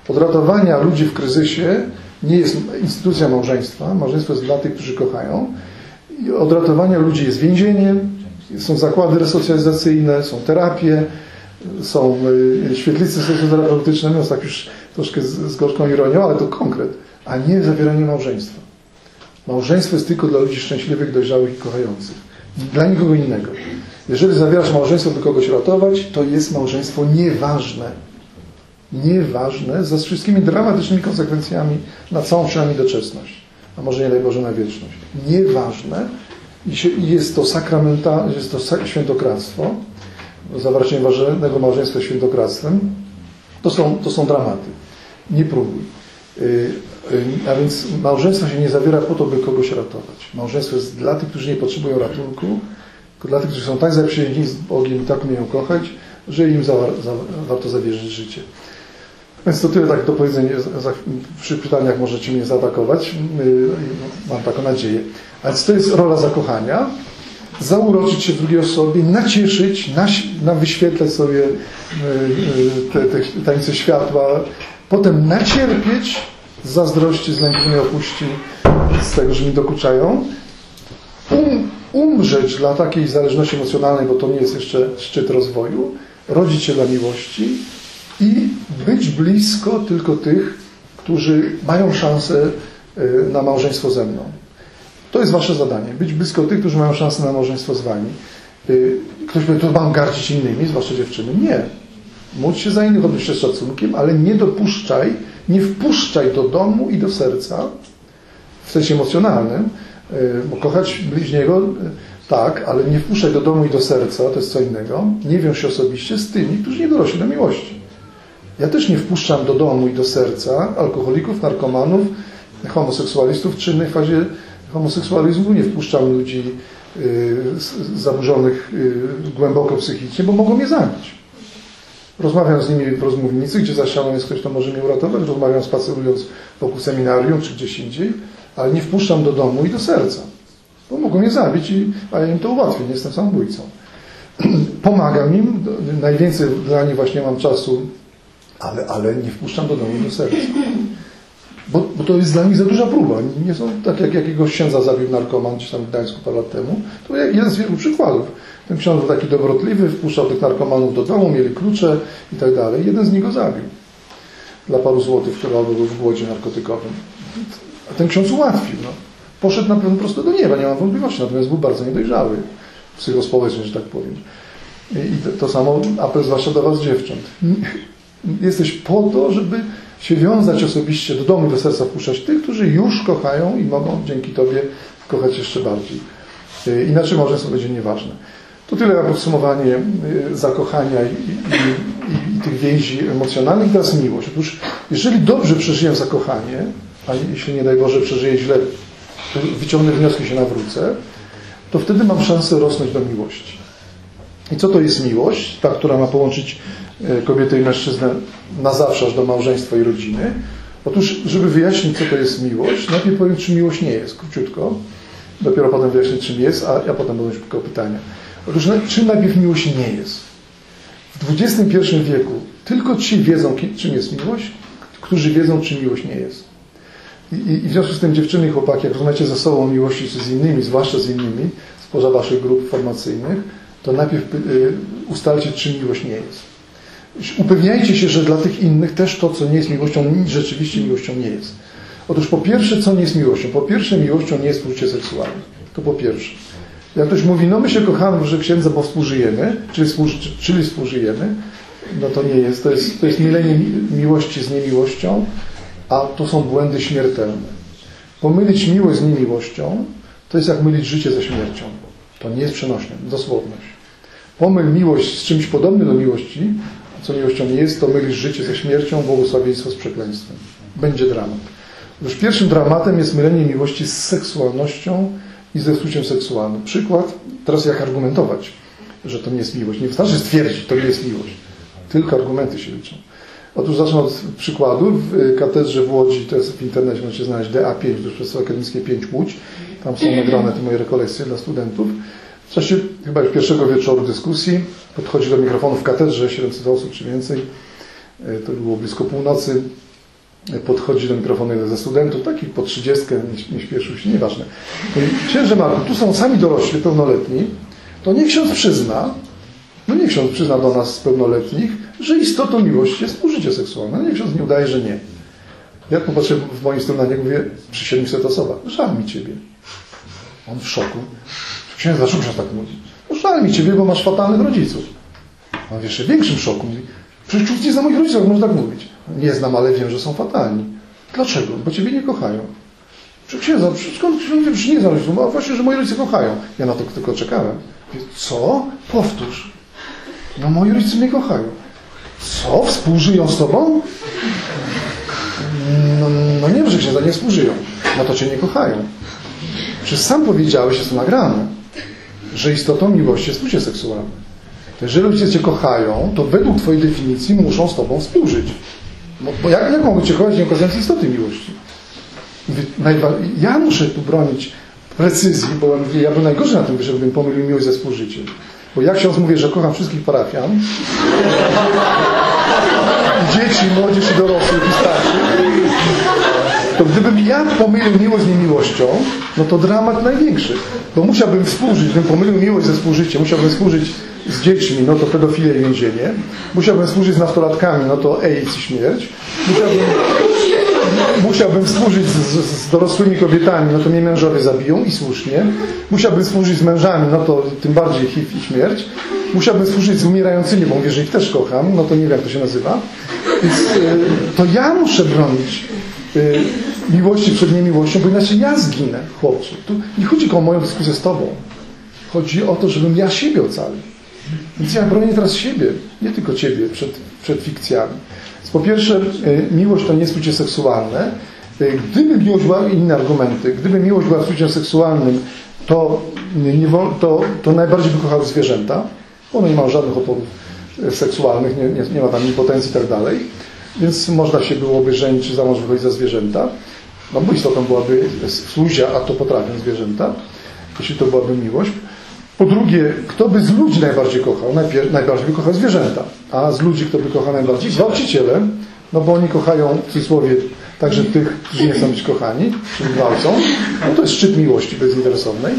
Od ratowania ludzi w kryzysie nie jest instytucja małżeństwa. Małżeństwo jest dla tych, którzy kochają. Od ratowania ludzi jest więzienie, są zakłady resocjalizacyjne, są terapie, są y, świetlice socjoterapeutyczne, mówiąc tak już troszkę z, z gorzką ironią, ale to konkret, a nie zawieranie małżeństwa. Małżeństwo jest tylko dla ludzi szczęśliwych, dojrzałych i kochających. Dla nikogo innego. Jeżeli zawierasz małżeństwo, by kogoś ratować, to jest małżeństwo nieważne. Nieważne, ze wszystkimi dramatycznymi konsekwencjami na całą przynajmniej doczesność. A może nie daj Boże na wieczność. Nieważne. I jest to sakramenta, jest to świętokradztwo. Zawarcie ważnego małżeństwa świętokradztwem. To są, to są dramaty. Nie próbuj. Y, y, a więc małżeństwo się nie zawiera po to, by kogoś ratować. Małżeństwo jest dla tych, którzy nie potrzebują ratunku, tylko dla tych, którzy są tak zaprzyjaźnieni z Bogiem i tak umieją kochać, że im za, za, warto zawierzyć życie. Więc to tyle tak do powiedzenia. Przy pytaniach możecie mnie zaatakować. Y, mam taką nadzieję. A więc to jest rola zakochania. Zauroczyć się w drugiej osobie, nacieszyć, na, wyświetlać sobie te, te tańce światła, potem nacierpieć z zazdrości, z mnie opuści, z tego, że mi dokuczają, um, umrzeć dla takiej zależności emocjonalnej, bo to nie jest jeszcze szczyt rozwoju, rodzić się dla miłości i być blisko tylko tych, którzy mają szansę y, na małżeństwo ze mną. To jest wasze zadanie. Być blisko tych, którzy mają szansę na małżeństwo z wami. Y, ktoś powie, to mam gardzić innymi, zwłaszcza dziewczyny. Nie. Módl się za innych, odbyć się z szacunkiem, ale nie dopuszczaj, nie wpuszczaj do domu i do serca, w sensie emocjonalnym, y, bo kochać bliźniego tak, ale nie wpuszczaj do domu i do serca, to jest co innego. Nie wiąż się osobiście z tymi, którzy nie dorośli do miłości. Ja też nie wpuszczam do domu i do serca alkoholików, narkomanów, homoseksualistów, w innej fazie homoseksualizmu nie wpuszczam ludzi y, zaburzonych y, głęboko psychicznie, bo mogą mnie zabić. Rozmawiam z nimi w rozmównicy, gdzie za ścianą jest ktoś, kto może mnie uratować. Rozmawiam spacerując wokół seminarium czy gdzieś indziej, ale nie wpuszczam do domu i do serca. Bo mogą mnie zabić, i, a ja im to ułatwię, nie jestem samobójcą. Pomagam im, najwięcej dla nich właśnie mam czasu, ale, ale nie wpuszczam do domu do serca. Bo, bo, to jest dla nich za duża próba. Nie są tak jak jakiegoś księdza zabił narkoman gdzieś tam w Gdańsku parę lat temu. To jeden z wielu przykładów. Ten ksiądz był taki dobrotliwy, wpuszczał tych narkomanów do domu, mieli klucze i tak dalej. Jeden z nich go zabił. Dla paru złotych, które był w głodzie narkotykowym. A ten ksiądz ułatwił. No. Poszedł na pewno prosto do nieba, nie mam wątpliwości. Natomiast był bardzo niedojrzały. Psychospołecznie, że tak powiem. I to, to samo apel zwłaszcza do Was dziewcząt. Jesteś po to, żeby się wiązać osobiście do domu, do serca wpuszczać tych, którzy już kochają i mogą dzięki Tobie kochać jeszcze bardziej. E, inaczej małżeństwo będzie nieważne. To tyle podsumowanie e, zakochania i, i, i, i tych więzi emocjonalnych. Teraz miłość. Otóż, jeżeli dobrze przeżyję zakochanie, a jeśli nie daj Boże przeżyję źle, wyciągnę wnioski się nawrócę, to wtedy mam szansę rosnąć do miłości. I co to jest miłość? Ta, która ma połączyć e, kobietę i mężczyznę na zawsze aż do małżeństwa i rodziny. Otóż, żeby wyjaśnić, co to jest miłość, najpierw powiem, czym miłość nie jest, króciutko. Dopiero potem wyjaśnię, czym jest, a ja potem będę tylko pytania. Otóż, czym najpierw miłość nie jest? W XXI wieku tylko ci wiedzą, czym jest miłość, którzy wiedzą, czym miłość nie jest. I, i w związku z tym dziewczyny i chłopaki, jak rozmawiacie ze sobą o miłości czy z innymi, zwłaszcza z innymi, spoza waszych grup formacyjnych, to najpierw y, ustalcie, czym miłość nie jest. Upewniajcie się, że dla tych innych też to, co nie jest miłością, rzeczywiście miłością nie jest. Otóż po pierwsze, co nie jest miłością? Po pierwsze, miłością nie jest uczucie seksualne. To po pierwsze. Jak ktoś mówi, no my się kochamy, że księdza, bo współżyjemy, czyli, współ, czyli współżyjemy, no to nie jest. To jest, to jest mylenie miłości z niemiłością a to są błędy śmiertelne. Pomylić miłość z niemiłością to jest jak mylić życie ze śmiercią. To nie jest przenośne, dosłowność. Pomyl miłość z czymś podobnym do miłości, co miłością nie jest, to mylisz życie ze śmiercią, błogosławieństwo z przekleństwem. Będzie dramat. Już pierwszym dramatem jest mylenie miłości z seksualnością i ze współczuciem seksualnym. Przykład, teraz jak argumentować, że to nie jest miłość. Nie wystarczy stwierdzić, to nie jest miłość. Tylko argumenty się liczą. Otóż zacznę od przykładu. W katedrze w Łodzi, to jest w internecie, możecie znaleźć DA5, to jest Akademickie 5 Łódź. Tam są nagrane te moje rekolekcje dla studentów. W czasie chyba już pierwszego wieczoru dyskusji podchodzi do mikrofonu w katedrze 700 osób czy więcej. E, to było blisko północy. E, podchodzi do mikrofonu jeden ze studentów, taki po 30, nie, śpieszył się, nieważne. Mówi, księże Marku, tu są sami dorośli, pełnoletni, to niech ksiądz przyzna, no niech ksiądz przyzna do nas pełnoletnich, że istotą miłości jest użycie seksualne. No niech ksiądz nie udaje, że nie. Ja popatrzę w moim stronę niego mówię, przy 700 osobach, żal mi Ciebie. On w szoku. Księdza, dlaczego ksiądz tak mówi? No żal mi Ciebie, bo masz fatalnych rodziców. On w jeszcze większym szoku mówi, przecież nie moich rodziców, można tak mówić. Nie znam, ale wiem, że są fatalni. Dlaczego? Bo Ciebie nie kochają. Czy księdza, skąd ksiądz że nie znam rodziców? A właśnie, że moi rodzice kochają. Ja na to tylko czekałem. Co? Powtórz. No moi rodzice mnie kochają. Co? Współżyją z Tobą? No, no nie wiem, że księdza nie współżyją. No to Cię nie kochają. Przecież sam powiedziałeś, jest to nagrane, że istotą miłości jest uczucie seksualne. Jeżeli ludzie Cię kochają, to według Twojej definicji muszą z Tobą współżyć. Bo, jak, jak mogą Cię kochać, nie okazując istoty miłości? Ja muszę tu bronić precyzji, bo ja bym najgorzej na tym wyszedł, gdybym pomylił miłość ze współżyciem. Bo jak ksiądz mówi, że kocham wszystkich parafian, dzieci, młodzież i dorosłych i starszych, to gdybym ja pomylił miłość z niemiłością, no to dramat największy. Bo musiałbym współżyć, gdybym pomylił miłość ze współżyciem, musiałbym współżyć z dziećmi, no to pedofilia i więzienie. Musiałbym współżyć z nastolatkami, no to AIDS i śmierć. Musiałbym, musiałbym współżyć z, z, dorosłymi kobietami, no to mnie mężowie zabiją i słusznie. Musiałbym współżyć z mężami, no to tym bardziej HIV i śmierć. Musiałbym współżyć z umierającymi, bo mówię, że ich też kocham, no to nie wiem jak to się nazywa. Więc to ja muszę bronić miłości przed niemiłością, bo inaczej ja zginę, chłopcu. Tu nie chodzi o moją dyskusję z Tobą. Chodzi o to, żebym ja siebie ocalił. Więc ja bronię teraz siebie, nie tylko Ciebie przed, przed fikcjami. Więc po pierwsze, miłość to nie jest uczucie seksualne. Gdyby miłość była, inne argumenty, gdyby miłość była uczuciem seksualnym, to, nie, to, to najbardziej by kochały zwierzęta. One nie mają żadnych oporów seksualnych, nie, nie, nie ma tam impotencji i tak dalej. Więc można się byłoby żenić za mąż wychodzić za zwierzęta. No bo istotą byłaby słuzia, a to potrafią zwierzęta, jeśli to byłaby miłość. Po drugie, kto by z ludzi najbardziej kochał? Najpierw, najbardziej by kochał zwierzęta. A z ludzi kto by kochał najbardziej? Gwałciciele. No bo oni kochają w cudzysłowie także tych, którzy nie chcą być kochani, czyli gwałcą. No to jest szczyt miłości bezinteresownej.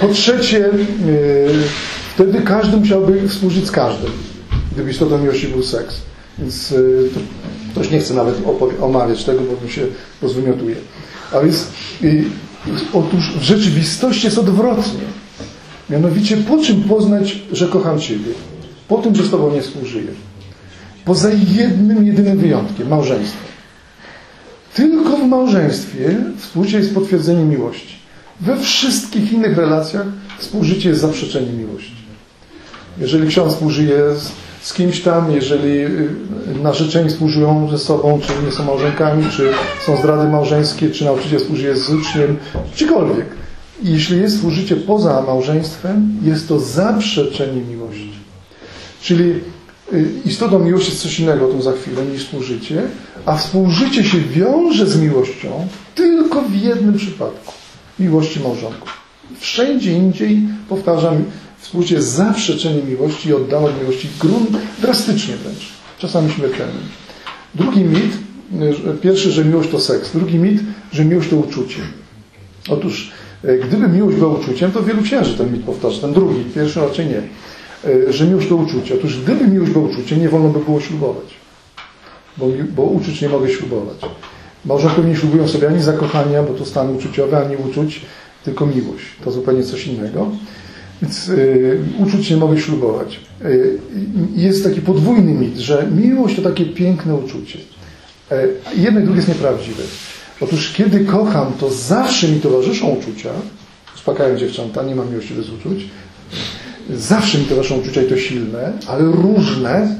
Po trzecie, wtedy każdy musiałby współżyć z każdym, gdyby istotą miłości był seks. Więc to, to już nie chcę nawet omawiać tego, bo mi się rozwymiotuje. A więc y, otóż w rzeczywistości jest odwrotnie. Mianowicie po czym poznać, że kocham Ciebie? Po tym, że z Tobą nie współżyję. Poza jednym, jedynym wyjątkiem, małżeństwo. Tylko w małżeństwie współżycie jest potwierdzeniem miłości. We wszystkich innych relacjach współżycie jest zaprzeczeniem miłości. Jeżeli ksiądz współżyje z, z kimś tam, jeżeli narzeczeni współżyją ze sobą, czy nie są małżonkami, czy są zdrady małżeńskie, czy nauczyciel współżyje z uczniem, czykolwiek. Jeśli jest współżycie poza małżeństwem, jest to zaprzeczenie miłości. Czyli istotą miłości jest coś innego, o tym za chwilę, niż współżycie, a współżycie się wiąże z miłością tylko w jednym przypadku. Miłości małżonków. Wszędzie indziej, powtarzam, współżycie jest zaprzeczeniem miłości i oddala od miłości grunt, drastycznie wręcz, czasami śmiertelnym. Drugi mit, pierwszy, że miłość to seks. Drugi mit, że miłość to uczucie. Otóż, gdyby miłość była uczuciem, to wielu księży ten mit powtarza. Ten drugi, pierwszy raczej nie. Że miłość to uczucie. Otóż, gdyby miłość była uczuciem, nie wolno by było ślubować. Bo, bo uczuć nie mogę ślubować. Małżonkowie nie ślubują sobie ani zakochania, bo to stan uczuciowy, ani uczuć, tylko miłość. To zupełnie coś innego. Więc y, uczuć nie mogę ślubować. Y, jest taki podwójny mit, że miłość to takie piękne uczucie. E, jedno i drugie jest nieprawdziwe. Otóż kiedy kocham, to zawsze mi towarzyszą uczucia, uspokajam dziewczęta, nie mam miłości bez uczuć, zawsze mi towarzyszą uczucia i to silne, ale różne,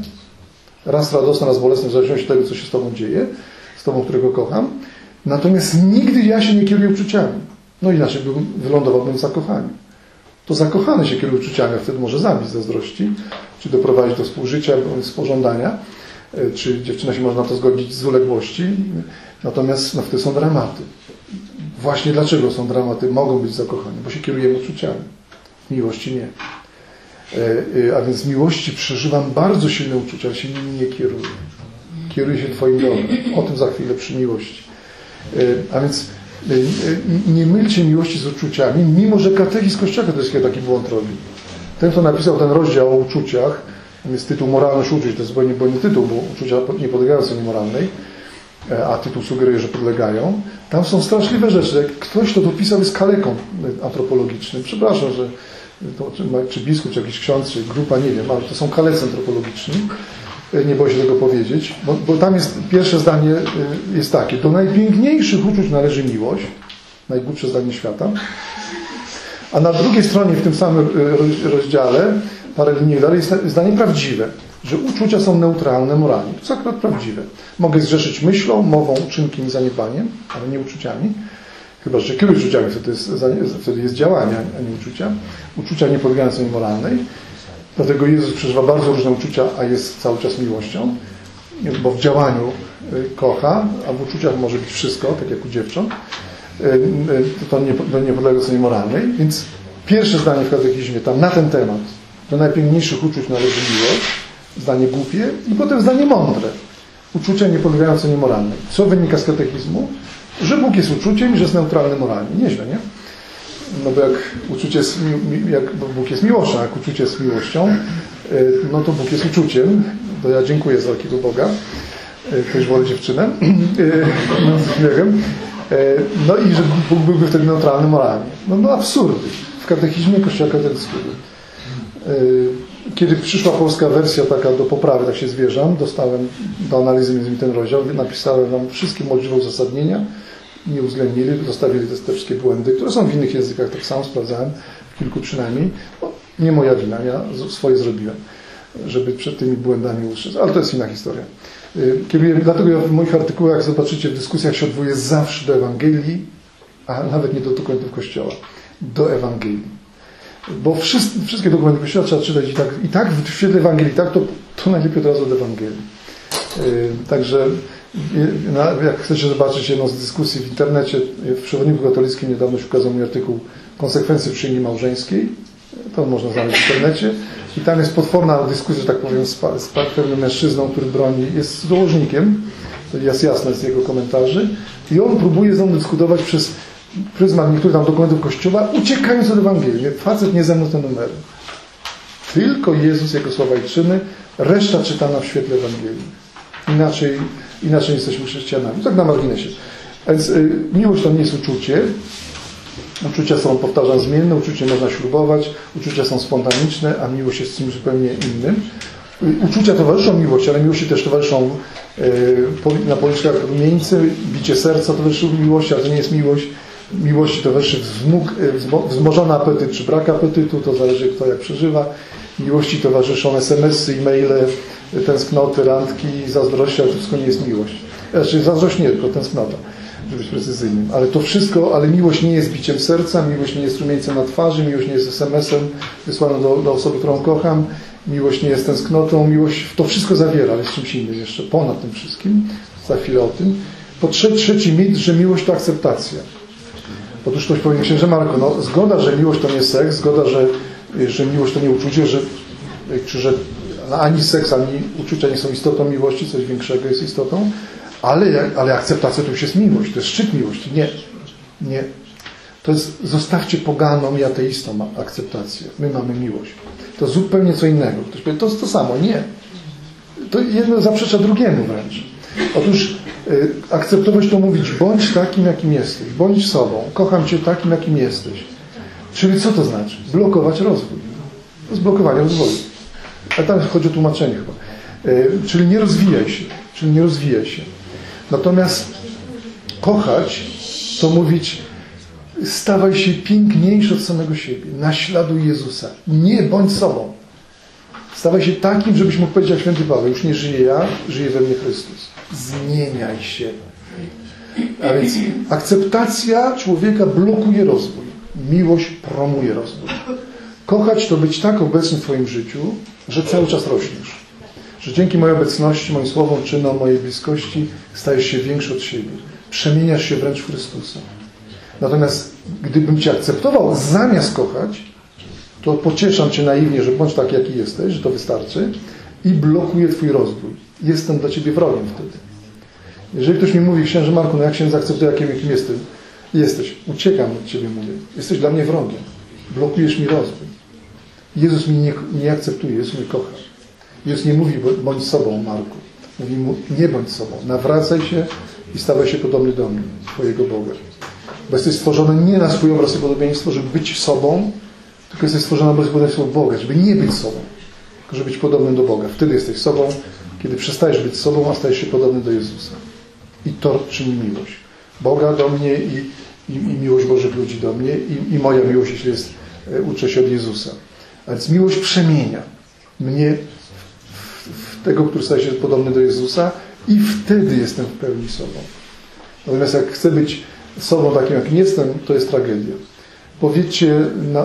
raz radosne, raz bolesne, w zależności od tego, co się z Tobą dzieje, z Tobą, którego kocham. Natomiast nigdy ja się nie kieruję uczuciami. No inaczej bym, wylądowałbym w zakochaniu. To zakochany się kieruje uczuciami, a wtedy może zabić zazdrości, czy doprowadzić do współżycia, z pożądania, e, czy dziewczyna się może na to zgodzić z uległości. Natomiast no, wtedy są dramaty. Właśnie dlaczego są dramaty? Mogą być zakochani, bo się kierujemy uczuciami. Miłości nie. E, e, a więc miłości przeżywam bardzo silne uczucia, ale się nimi nie kieruję. Kieruję się Twoim dobrem. O tym za chwilę przy miłości. A więc nie mylcie miłości z uczuciami, mimo że katechizm Kościoła katolickiego taki błąd robi. Ten, kto napisał ten rozdział o uczuciach, jest tytuł Moralność uczuć, to jest zupełnie błędny tytuł, bo uczucia nie podlegają cenie moralnej, e, a tytuł sugeruje, że podlegają. Tam są straszliwe rzeczy. Jak ktoś to dopisał jest kaleką antropologicznym. Przepraszam, że to, czy, czy biskup, czy jakiś ksiądz, czy grupa, nie wiem, ale to są kalecy antropologiczni. E, nie boję się tego powiedzieć, bo, bo tam jest pierwsze zdanie e, jest takie. Do najpiękniejszych uczuć należy miłość, najgłupsze zdanie świata. A na drugiej stronie w tym samym e, rozdziale, parę linii dalej, jest zdanie prawdziwe, że uczucia są neutralne moralnie. Jest akurat prawdziwe. Mogę zrzeszyć myślą, mową, uczynkiem i zaniedbaniem, ale nie uczuciami. Chyba, że kieruję uczuciami, wtedy jest, jest działanie, a nie uczucia. Uczucia nie podlegają cenie moralnej. Dlatego Jezus przeżywa bardzo różne uczucia, a jest cały czas miłością, bo w działaniu y, kocha, a w uczuciach może być wszystko, tak jak u dziewcząt. Y, y, to nie, to nie podlega moralnej. Więc pierwsze zdanie w katechizmie tam na ten temat, do najpiękniejszych uczuć należy miłość, zdanie głupie i potem zdanie mądre. Uczucia nie podlegają ocenie moralnej. Co wynika z katechizmu? Że Bóg jest uczuciem i że jest neutralny moralnie. Nieźle, nie? No bo jak uczucie jest, jak Bóg jest miłością, jak uczucie jest miłością, e, no to Bóg jest uczuciem. To ja dziękuję za takiego Boga. E, ktoś woli dziewczynę. No, nie. No i że Bóg byłby wtedy neutralny moralnie. No, no absurdy. W katechizmie Kościoła katolickiego. Kiedy przyszła polska wersja taka do poprawy, tak się zwierzam, dostałem do analizy między innymi ten rozdział, napisałem wam wszystkie możliwe uzasadnienia, nie uwzględnili, zostawili te, te wszystkie błędy, które są w innych językach, tak samo sprawdzałem, w kilku przynajmniej. No, nie moja wina, ja swoje zrobiłem, żeby przed tymi błędami ustrzec, ale to jest inna historia. Y, dlatego ja w moich artykułach, zobaczycie, w dyskusjach się odwołuję zawsze do Ewangelii, a nawet nie do dokumentów Kościoła, do Ewangelii. Bo wszystkie, wszystkie dokumenty Kościoła trzeba czytać i tak, i tak w świetle Ewangelii, tak, to, to najlepiej od razu od Ewangelii. Yy, także jak chcecie zobaczyć jedną z dyskusji w internecie, w Przewodniku Katolickim niedawno się ukazał mój artykuł Konsekwencje przyjęli małżeńskiej. To można znaleźć w internecie. I tam jest potworna dyskusja, że tak powiem, z, z pewnym mężczyzną, który broni, jest złożnikiem. To jest jasne z jego komentarzy. I on próbuje ze mną dyskutować przez pryzmat niektórych tam dokumentów Kościoła, uciekając od Ewangelii. Facet nie ze mną te numery. Tylko Jezus jako słowa i czyny, reszta czytana w świetle Ewangelii. Inaczej inaczej jesteśmy chrześcijanami. Tak na marginesie. Więc y, miłość to nie jest uczucie. Uczucia są, powtarzam, zmienne, uczucie można ślubować, uczucia są spontaniczne, a miłość jest czymś zupełnie innym. Y, uczucia towarzyszą miłości, ale miłości też towarzyszą y, na policzkach rumieńcy, bicie serca towarzyszy miłości, ale to nie jest miłość. Miłości towarzyszy wzmóg, wzmożony apetyt czy brak apetytu, to zależy kto jak przeżywa. Miłości towarzyszą SMS-y, e-maile, tęsknoty, randki, zazdrości, ale to wszystko nie jest miłość. Znaczy zazdrość nie, tylko tęsknota, żeby być precyzyjnym. Ale to wszystko, ale miłość nie jest biciem serca, miłość nie jest rumieńcem na twarzy, miłość nie jest SMS-em wysłaną do, do osoby, którą kocham, miłość nie jest tęsknotą, miłość to wszystko zawiera, ale jest czymś innym jeszcze, ponad tym wszystkim. Za chwilę o tym. Po trzeci, trzeci mit, że miłość to akceptacja. Otóż ktoś powie, księże Marko, no zgoda, że miłość to nie seks, zgoda, że, że miłość to nie uczucie, że, że ani seks, ani uczucia nie są istotą miłości, coś większego jest istotą, ale, ale akceptacja to już jest miłość, to jest szczyt miłości. Nie, nie. To jest, zostawcie poganom i ateistom akceptację. My mamy miłość. To zupełnie co innego. Ktoś powie, to jest to samo. Nie. To jedno zaprzecza drugiemu wręcz. Otóż y, akceptować to mówić, bądź takim, jakim jesteś, bądź sobą, kocham Cię takim, jakim jesteś. Czyli co to znaczy? Blokować rozwój. To jest blokowanie rozwoju. A tam chodzi o tłumaczenie chyba. E, czyli nie rozwijaj się. Czyli nie rozwijaj się. Natomiast kochać to mówić stawaj się piękniejszy od samego siebie. Naśladuj Jezusa. Nie bądź sobą. Stawaj się takim, żebyś mógł powiedzieć jak święty Paweł, już nie żyję ja, żyje we mnie Chrystus. Zmieniaj się. A więc akceptacja człowieka blokuje rozwój. Miłość promuje rozwój. Kochać to być tak obecny w Twoim życiu, że cały czas rośniesz. Że dzięki mojej obecności, moim słowom, czynom, mojej bliskości stajesz się większy od siebie. Przemieniasz się wręcz w Chrystusa. Natomiast gdybym Cię akceptował zamiast kochać, to pocieszam Cię naiwnie, że bądź tak, jaki jesteś, że to wystarczy i blokuję Twój rozwój. Jestem dla Ciebie wrogiem wtedy. Jeżeli ktoś mi mówi, księże Marku, no jak się zaakceptuje, jakim, jakim jestem, jesteś, uciekam od Ciebie, mówię, jesteś dla mnie wrogiem, blokujesz mi rozwój. Jezus mnie nie, nie akceptuje, Jezus mnie kocha. Jezus nie mówi, bądź sobą, Marku. Mówi mu, nie bądź sobą, nawracaj się i stawaj się podobny do mnie, Twojego Boga. Bo jesteś stworzony nie na swój obraz i podobieństwo, żeby być sobą, tylko jesteś stworzony na obraz i podobieństwo Boga, żeby nie być sobą, tylko żeby być podobnym do Boga. Wtedy jesteś sobą, kiedy przestajesz być sobą, a stajesz się podobny do Jezusa. I to czyni miłość. Boga do mnie i, i, i miłość Bożych ludzi do mnie i, i moja miłość, jeśli jest, e, uczę się od Jezusa. Więc miłość przemienia mnie w, tego, który staje się podobny do Jezusa i wtedy jestem w pełni sobą. Natomiast jak chcę być sobą takim, jakim jestem, to jest tragedia. Powiedzcie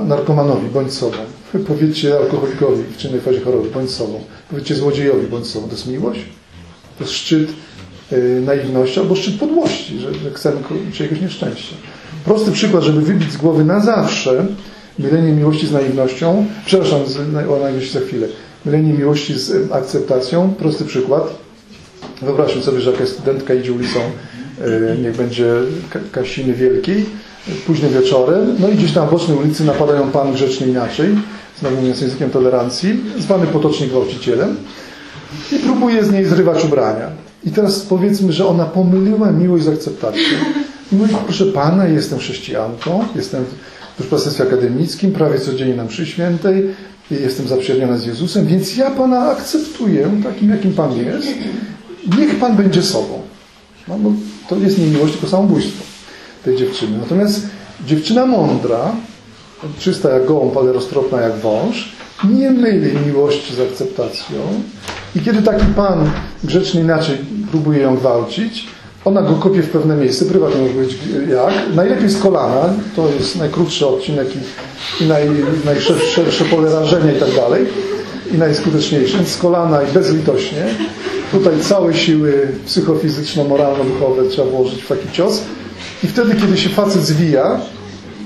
narkomanowi, bądź sobą. Powiedzcie alkoholikowi w czynnej fazie choroby, bądź sobą. Powiedzcie złodziejowi, bądź sobą. To jest miłość? To jest szczyt yy, naiwności albo szczyt podłości, że, że chcemy czyjegoś nieszczęścia. Prosty przykład, żeby wybić z głowy na zawsze mylenie miłości z naiwnością, przepraszam, z, o naiwności za chwilę, mylenie miłości z akceptacją, prosty przykład. Wyobraźmy sobie, że jakaś studentka idzie ulicą, yy, niech będzie Kasiny Wielkiej, późnym wieczorem, no i gdzieś tam w bocznej ulicy napadają pan grzecznie inaczej, znowu mówiąc językiem tolerancji, zwany potocznie gwałcicielem i próbuje z niej zrywać ubrania. I teraz powiedzmy, że ona pomyliła miłość z akceptacją. I mówi, proszę pana, jestem chrześcijanką, jestem w duszpasterstwie akademickim, prawie codziennie na mszy świętej, jestem zaprzyjaźniona z Jezusem, więc ja pana akceptuję takim, jakim pan jest. Niech pan będzie sobą. No, bo to jest nie miłość, tylko samobójstwo tej dziewczyny. Natomiast dziewczyna mądra, czysta jak gołąb, ale roztropna jak wąż, nie myli miłości z akceptacją. I kiedy taki pan grzecznie inaczej próbuje ją gwałcić, ona go kopie w pewne miejsce, prywatnie może powiedzieć jak. Najlepiej z kolana, to jest najkrótszy odcinek i, i naj, najszersze pole rażenia i tak dalej. I najskuteczniejszy, z kolana i bezlitośnie. Tutaj całe siły psychofizyczno-moralno-duchowe trzeba włożyć w taki cios. I wtedy, kiedy się facet zwija,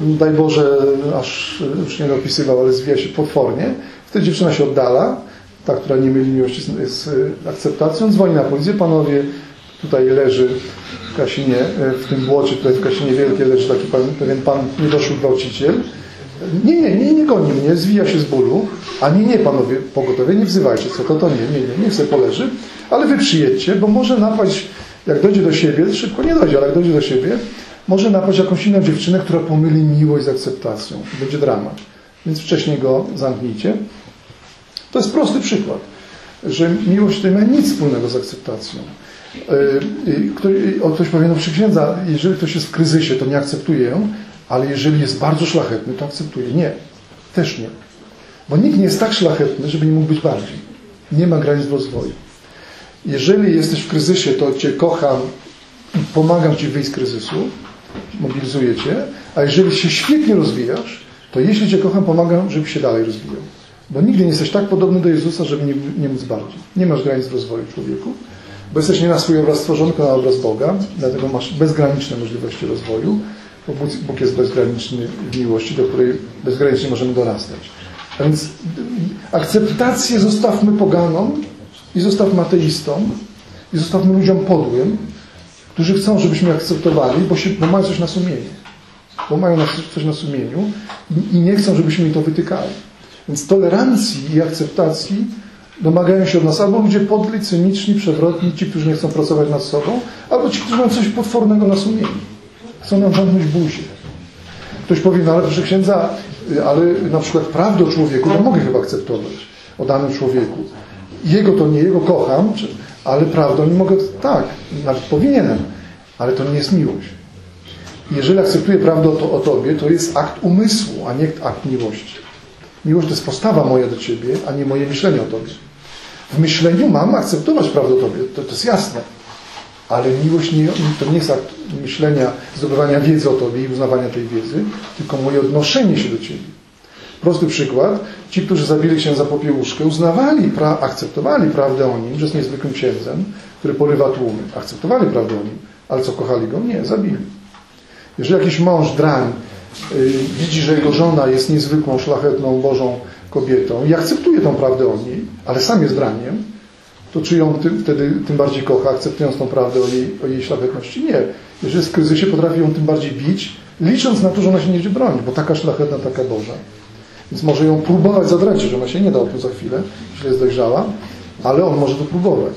daj Boże, aż już nie dopisywał, ale zwija się potwornie, wtedy dziewczyna się oddala, ta, która nie myli miłości z, z akceptacją, dzwoni na policję, panowie, tutaj leży w Kasinie, w tym błocie, tutaj w Kasinie Wielkiej leży taki pan, pewien pan niedoszły gwałciciel. Nie, nie, nie, nie goni mnie, zwija się z bólu, a nie, nie panowie pogotowie, nie wzywajcie, co to, to nie, nie, nie, niech sobie poleży, ale wy przyjedźcie, bo może napaść jak dojdzie do siebie, szybko nie dojdzie, ale jak dojdzie do siebie, może napaść jakąś inną dziewczynę, która pomyli miłość z akceptacją. Będzie dramat. Więc wcześniej go zamknijcie. To jest prosty przykład, że miłość nie ma nic wspólnego z akceptacją. Ktoś powie, no przy księdza, jeżeli ktoś jest w kryzysie, to nie akceptuje ale jeżeli jest bardzo szlachetny, to akceptuje. Nie. Też nie. Bo nikt nie jest tak szlachetny, żeby nie mógł być bardziej. Nie ma granic rozwoju. Jeżeli jesteś w kryzysie, to Cię kocham i pomagam Ci wyjść z kryzysu, mobilizuję Cię, a jeżeli się świetnie rozwijasz, to jeśli Cię kocham, pomagam, żebyś się dalej rozwijał. Bo nigdy nie jesteś tak podobny do Jezusa, żeby nie, nie móc bardziej. Nie masz granic rozwoju człowieku, bo jesteś nie na swój obraz stworzony, tylko na obraz Boga, dlatego masz bezgraniczne możliwości rozwoju, bo Bóg jest bezgraniczny w miłości, do której bezgranicznie możemy dorastać. A więc akceptację zostawmy poganom, i zostawmy ateistom i zostawmy ludziom podłym, którzy chcą, żebyśmy akceptowali, bo, się, bo mają coś na sumieniu. Bo mają coś na sumieniu i, nie chcą, żebyśmy im to wytykali. Więc tolerancji i akceptacji domagają się od nas albo ludzie podli, cyniczni, przewrotni, ci, którzy nie chcą pracować nad sobą, albo ci, którzy mają coś potwornego na sumieniu. Chcą nam zamknąć buzię. Ktoś powie, no ale proszę księdza, ale na przykład prawdę o człowieku, to mogę chyba akceptować, o danym człowieku jego to nie, jego kocham, ale prawdą nie mogę, tak, nawet powinienem, ale to nie jest miłość. Jeżeli akceptuję prawdę o, o Tobie, to jest akt umysłu, a nie akt miłości. Miłość to jest postawa moja do Ciebie, a nie moje myślenie o Tobie. W myśleniu mam akceptować prawdę o Tobie, to, to jest jasne. Ale miłość nie, to nie jest akt myślenia, zdobywania wiedzy o Tobie i uznawania tej wiedzy, tylko moje odnoszenie się do Ciebie. Prosty przykład. Ci, którzy zabili księdza Popiełuszkę, uznawali, pra, akceptowali prawdę o nim, że jest niezwykłym księdzem, który porywa tłumy. Akceptowali prawdę o nim. Ale co, kochali go? Nie, zabili. Jeżeli jakiś mąż, drań, yy, widzi, że jego żona jest niezwykłą, szlachetną, Bożą kobietą i akceptuje tą prawdę o niej, ale sam jest draniem, to czy ją tym, wtedy tym bardziej kocha, akceptując tą prawdę o jej, o jej szlachetności? Nie. Jeżeli jest w kryzysie, potrafi ją tym bardziej bić, licząc na to, że ona się nie bronić, bo taka szlachetna, taka Boża. Więc może ją próbować zadręczyć, że ona się nie da tu za chwilę, jeśli jest dojrzała, ale on może to próbować.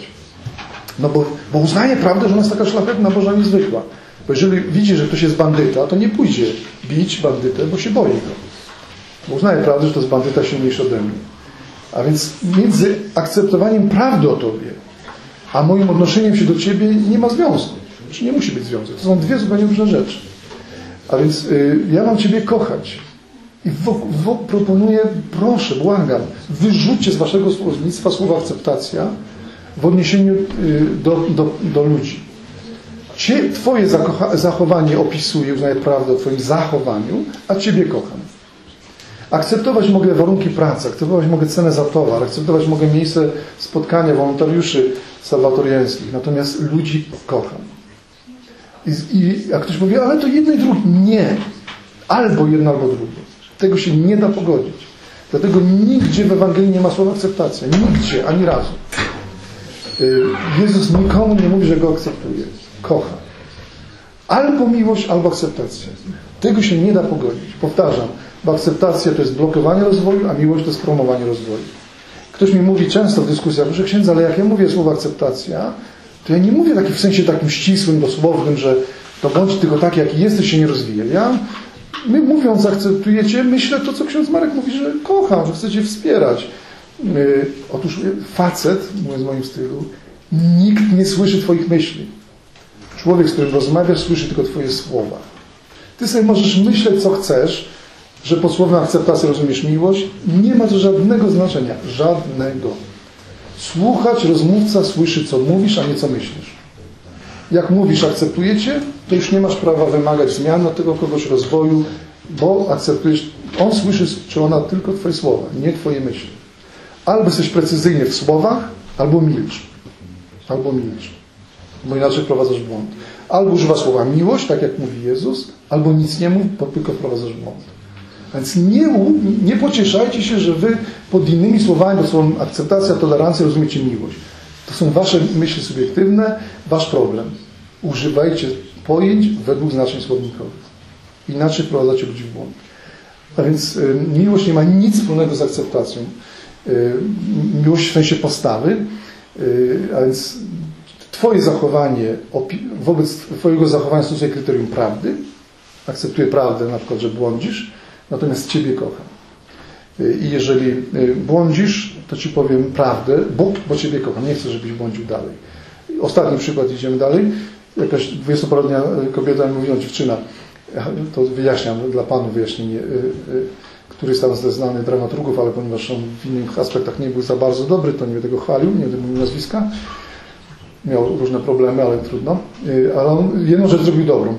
No bo, bo uznaje prawdę, że ona jest taka szlachetna, Boża, niezwykła. Bo jeżeli widzi, że ktoś jest bandyta, to nie pójdzie bić bandytę, bo się boi go. Uznaje prawdę, że to jest bandyta silniejszy ode mnie. A więc między akceptowaniem prawdy o Tobie, a moim odnoszeniem się do Ciebie nie ma związku. Czy nie musi być związek. To są dwie zupełnie różne rzeczy. A więc y, ja mam Ciebie kochać. I w, w, proponuję, proszę, błagam, wyrzućcie z Waszego słownictwa słowo akceptacja w odniesieniu y, do, do, do ludzi. Cie, twoje zachowanie opisuje, uznaje prawdę o Twoim zachowaniu, a Ciebie kocham. Akceptować mogę warunki pracy, akceptować mogę cenę za towar, akceptować mogę miejsce spotkania wolontariuszy salwatoriańskich, natomiast ludzi kocham. I, I jak ktoś mówi, ale to jedno i drugie. Nie. Albo jedno, albo drugie. Tego się nie da pogodzić. Dlatego nigdzie w Ewangelii nie ma słowa akceptacja. Nigdzie, ani razu. Y, Jezus nikomu nie mówi, że go akceptuje. Kocha. Albo miłość, albo akceptacja. Tego się nie da pogodzić. Powtarzam, bo akceptacja to jest blokowanie rozwoju, a miłość to jest promowanie rozwoju. Ktoś mi mówi często w dyskusjach, że księdza, ale jak ja mówię słowo akceptacja, to ja nie mówię taki w sensie takim ścisłym, dosłownym, że to bądź tylko tak, jaki jesteś, się nie rozwija. Ja, my mówiąc akceptujecie, myślę to, co ksiądz Marek mówi, że kocham, że chcecie wspierać. Yy, otóż facet, mówiąc w moim stylu, nikt nie słyszy Twoich myśli. Człowiek, z którym rozmawiasz, słyszy tylko Twoje słowa. Ty sobie możesz myśleć, co chcesz, że pod słowem akceptacji rozumiesz miłość. Nie ma to żadnego znaczenia. Żadnego. Słuchać rozmówca słyszy, co mówisz, a nie co myślisz. Jak mówisz, akceptujecie, to już nie masz prawa wymagać zmian od tego kogoś rozwoju, bo akceptujesz. On słyszy, czy ona tylko Twoje słowa, nie Twoje myśli. Albo jesteś precyzyjny w słowach, albo milcz. Albo milcz. Bo inaczej wprowadzasz w błąd. Albo używa słowa miłość, tak jak mówi Jezus, albo nic nie mów, bo tylko wprowadzasz w błąd. Więc nie, nie pocieszajcie się, że wy pod innymi słowami, bo słowem akceptacja, tolerancja rozumiecie miłość. To są wasze myśli subiektywne, wasz problem. Używajcie pojęć według znaczeń słownikowych. Inaczej wprowadzacie ludzi w błąd. A więc y, miłość nie ma nic wspólnego z akceptacją. Y, miłość w sensie postawy, y, a więc Twoje zachowanie, wobec Twojego zachowania stosuje kryterium prawdy, akceptuje prawdę, na przykład, że błądzisz, natomiast Ciebie kocham. I jeżeli y, błądzisz, to Ci powiem prawdę, bo, bo Ciebie kocham. Nie chcę, żebyś błądził dalej. Ostatni przykład, idziemy dalej. Jakaś dwudziestoparodnia kobieta mi mówi, no dziewczyna, to wyjaśniam dla Panów wyjaśnienie, y, y, któryś tam ze znanych dramaturgów, ale ponieważ on w innych aspektach nie był za bardzo dobry, to nie będę go chwalił, nie będę mówił nazwiska miał różne problemy, ale trudno. Y, ale on jedną rzecz zrobił dobrą.